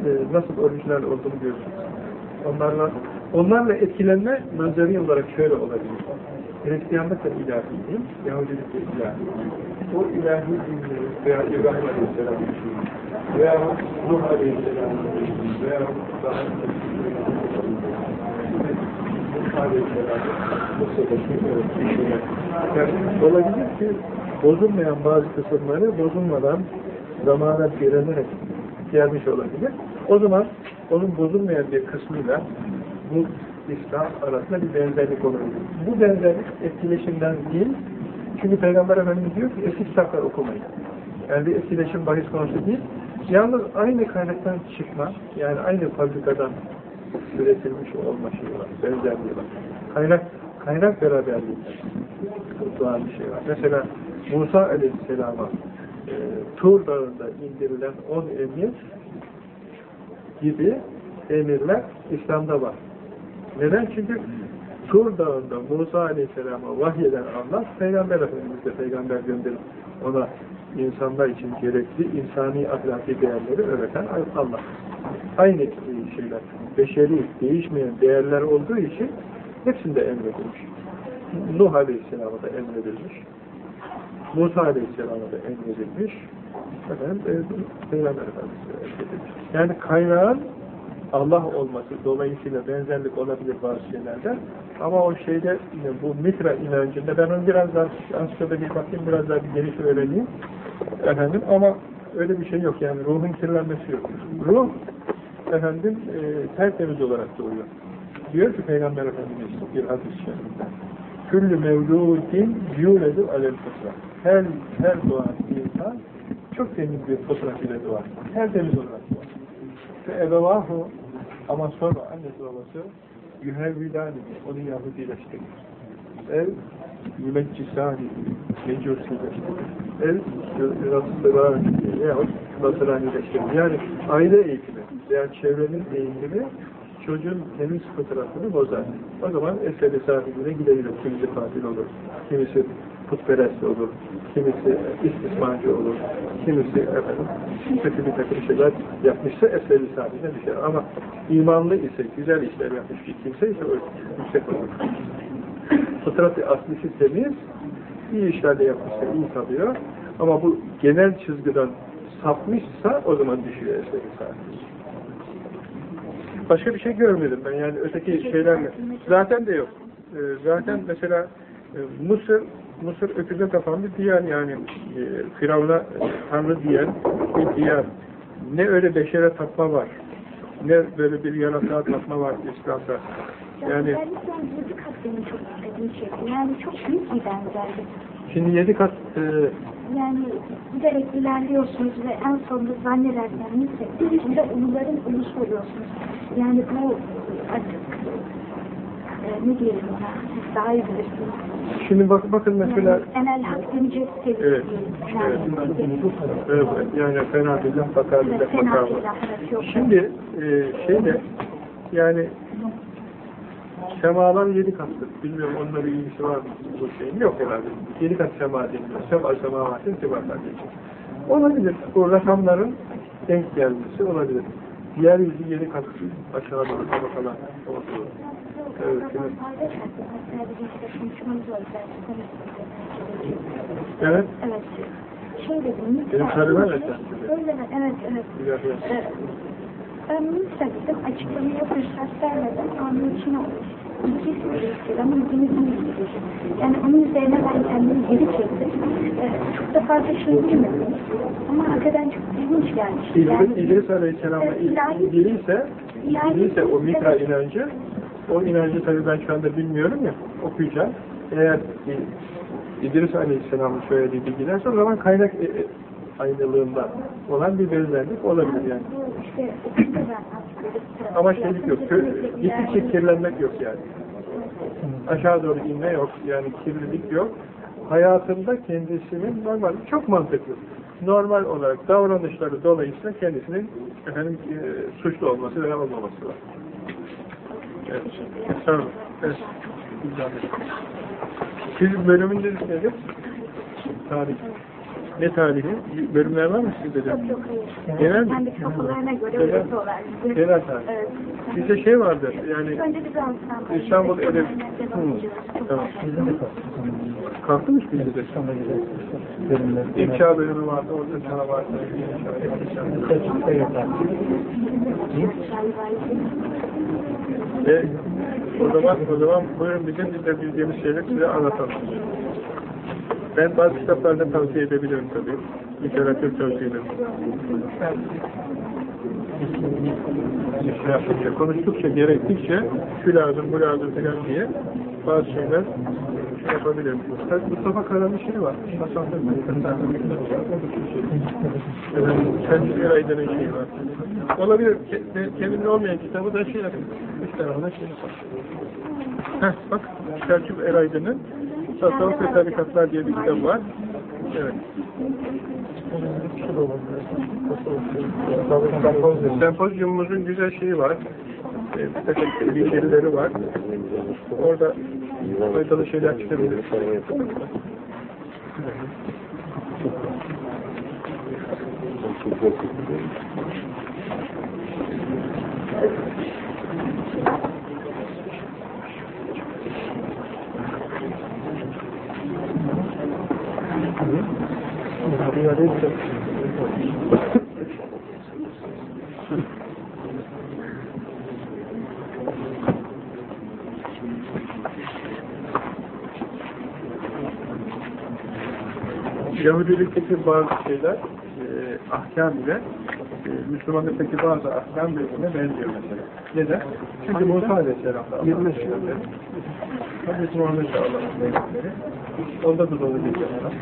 e, nasıl orijinal olduğunu görürsünüz. Onlarla, onlarla etkilenme nazari olarak şöyle olabilir. Hristiyanlık da ilahi din, Yahudilik de ilahi. O ilahi dinleri veya İbrahim Aleyhisselam veya Nuh Aleyhisselam veya daha olabilir ki bozulmayan bazı kısımları bozulmadan zamana gelenerek gelmiş olabilir. O zaman onun bozulmayan bir kısmıyla bu İslam arasında bir benzerlik olabilir. Bu benzerlik etkileşimden değil, çünkü Peygamber Efendimiz diyor ki eski kitaplar okumayın. Yani bir etkileşim bahis konusu değil. Yalnız aynı kaynaktan çıkma, yani aynı fabrikadan üretilmiş olma şeyi var, benzerliği var. Kaynak, kaynak beraberliği doğan bir şey var. Mesela Musa Aleyhisselam'a e, Tur Dağı'nda indirilen on emir gibi emirler İslam'da var. Neden? Çünkü Tur Dağı'nda Musa Aleyhisselam'a vahyeden Allah, Peygamber Efendimiz de peygamber gönderip ona insanlar için gerekli insani ahlaki değerleri öğreten Allah. Aynı şeyler, beşeri, değişmeyen değerler olduğu için hepsinde emredilmiş. Nuh Aleyhisselam'a da emredilmiş. Musa Aleyhisselam'a da emredilmiş. Efendim, e, Peygamber Efendimiz'e emredilmiş. Yani kaynağın Allah olması dolayısıyla benzerlik olabilir bazı şeylerde. Ama o şeyde bu mitra inancında ben onu biraz daha Ansiklopediye bakayım biraz daha bir geniş öğreneyim. Efendim ama öyle bir şey yok yani ruhun kirlenmesi yok. Ruh efendim e, tertemiz olarak doğuyor. Diyor ki Peygamber Efendimiz bir hadis-i şerifinde Küllü mevludin yuledu alel fıtra. Her, her doğan insan çok temiz bir fıtrat ile doğar. Her temiz olarak doğar. Ve ebevahu ama sonra annesi babası yühevvilani onu Yahudileştirir. Ev yümeccisani mecusileştirir. Ev Nasırani yahut Nasıranileştirir. Yani aile eğitimi veya çevrenin eğitimi çocuğun temiz fıtratını bozar. O zaman eseri sahibine gidebilir. Kimisi katil olur, kimisi putperest olur, kimisi istismarcı olur, kimisi efendim, kötü bir takım şeyler yapmışsa eseri sahibine düşer. Ama imanlı ise, güzel işler yapmış bir kimse ise o yüksek olur. Fıtrat-ı aslisi temiz, iyi işlerde yapmışsa iyi kalıyor. Ama bu genel çizgiden sapmışsa o zaman düşüyor eseri sahibi. Başka bir şey görmedim ben yani öteki şeylerle. Zaten de yok. Ee, zaten mesela e, Mısır Mısır öküze tapan bir diyar yani e, Firavun'a Tanrı diyen bir diyar. Ne öyle beşere tapma var. Ne böyle bir yaratığa tapma var İslam'da. Yani Özellikle yedi kat benim çok dikkatimi çekti. Yani çok büyük bir benzerlik. şimdi yedi kat e, Yani giderek ilerliyorsunuz ve en sonunda zannederken neyse içinde uluların ulusu oluyorsunuz. Yani bu artık ne diyelim ona siz daha iyi bilirsiniz. şimdi bak, bakın mesela enel hak denecek seviyesi Evet, diyelim. Yani, evet, yani fena billah evet, billah yok. Şimdi e, şeyde yani semalar yedi katlı. Bilmiyorum onunla bir ilgisi var mı bu şeyin? Yok herhalde. Yedi kat sema deniliyor. Sema semavatin tibarlar geçiyor. Olabilir. Bu rakamların denk gelmesi olabilir. Yeryüzü yedi kat aşağı doğru tabakalar olabilir. Evet, evet. Şey dedim. Benim karıma? Öyle mi? Evet, evet. Ee, Ben Mısır'a gittim, açıklamaya fırsat vermedim. Onun için o iki süresi ama ikimizin. Yani onun üzerine ben kendimi geri çektim. Ee, çok da fazla şey bilmedim. Ama hakikaten çok ilginç gelmişti. İdris, Yani, İdris ilahi- ilgiliyse, ilgiliyse o evet. inancı, o inancı tabii ben şu anda bilmiyorum ya, okuyacağım. Eğer İdris Aleyhisselam'ın söylediği bilgilerse o zaman kaynak e, e, aynılığında olan bir benzerlik olabilir yani. Ama şeylik yok, gittikçe kirlenmek yok yani. Aşağı doğru inme yok, yani kirlilik yok. Hayatında kendisinin normal, çok mantıklı. Normal olarak davranışları dolayısıyla kendisinin efendim, e, suçlu olması veya olmaması var. Evet. Sağ olun. Evet. Siz bölümünüz nedir? Tarih. Ne tarihi? Bölümler var mı sizde de? Yok yok. Genel mi? Kendi kafalarına göre Genel- öğretiyorlar bizi. Genel tarih. Evet. Bizde şey vardır yani Önce biz Anstanbul. İstanbul Edeb- Devam Hı. ediyoruz. Tamam. güzel. kalkmış bizde de. İnşa bölümü vardı, orta çağ vardı. Ve o zaman, o zaman buyurun bizim biz de bildiğimiz şeyleri size anlatalım. Ben bazı kitaplarda tavsiye edebilirim tabii. Literatür tavsiye ederim. Şey yaptıkça, konuştukça, gerektikçe şu lazım, bu lazım filan diye bazı şeyler şey yapabilirim. Mustafa Kara'nın şiiri var. Hasan'ın Selçuk Eraydın'ın şeyi var. Olabilir. Ke- Kendimde olmayan kitabı da şey yapayım. Üç tarafına şey yapalım. Heh, bak Selçuk Eraydın'ın Tasavvuf ve Tarikatlar diye bir kitap var. Evet. Sempozyumumuzun güzel şeyi var. E, takım var. Orada faydalı şeyler çıkabilir. iade edecek. Yahudilikteki bazı şeyler e, ahkam ile e, Müslümanlıktaki bazı ahkam birbirine benziyor mesela. Neden? Çünkü Musa Aleyhisselam'da Allah'ın peygamberi. Hazreti Muhammed. Onda da dolu bir var.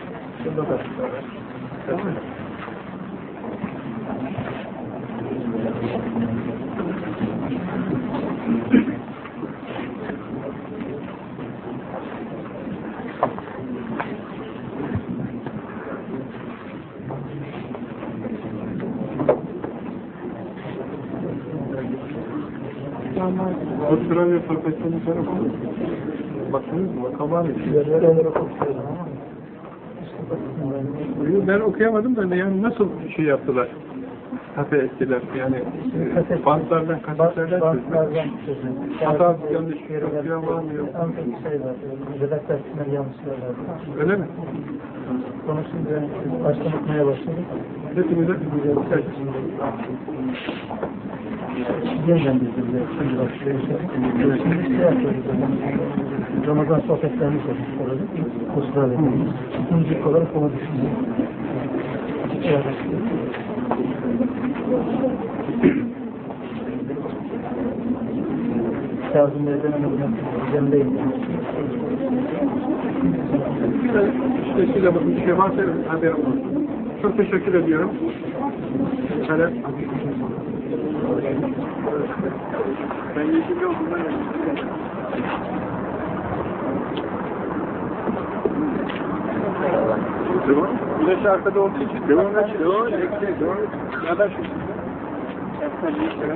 Bunda da bir var. Avustralya profesyonel tarafı. Baktınız mı? Kamal Ben okuyamadım da yani nasıl şey yaptılar? Kafe ettiler yani e, bantlardan, kasetlerden. Bantlardan. Hata yanlış okuyan var mı yok? Şey redaktörler yanlışlar. Öyle mi? Konusunda başlamakmaya başladık. Hepimize Yeniden biz de şimdi başlıyoruz. Şimdi şey. Ramazan sohbetlerini konuşuyoruz. Avustralya'da. İkinci olarak onu düşünüyoruz. Evet. Kazım Bey'den üzerindeyim. işte size bakın bir şey varsa haberim olsun. Çok teşekkür ediyorum. Kalem. Ben yeşil yolundan Devam. Güneş arkada olduğu için devam et. Devam et. Devam et. Yadaş. Teşekkür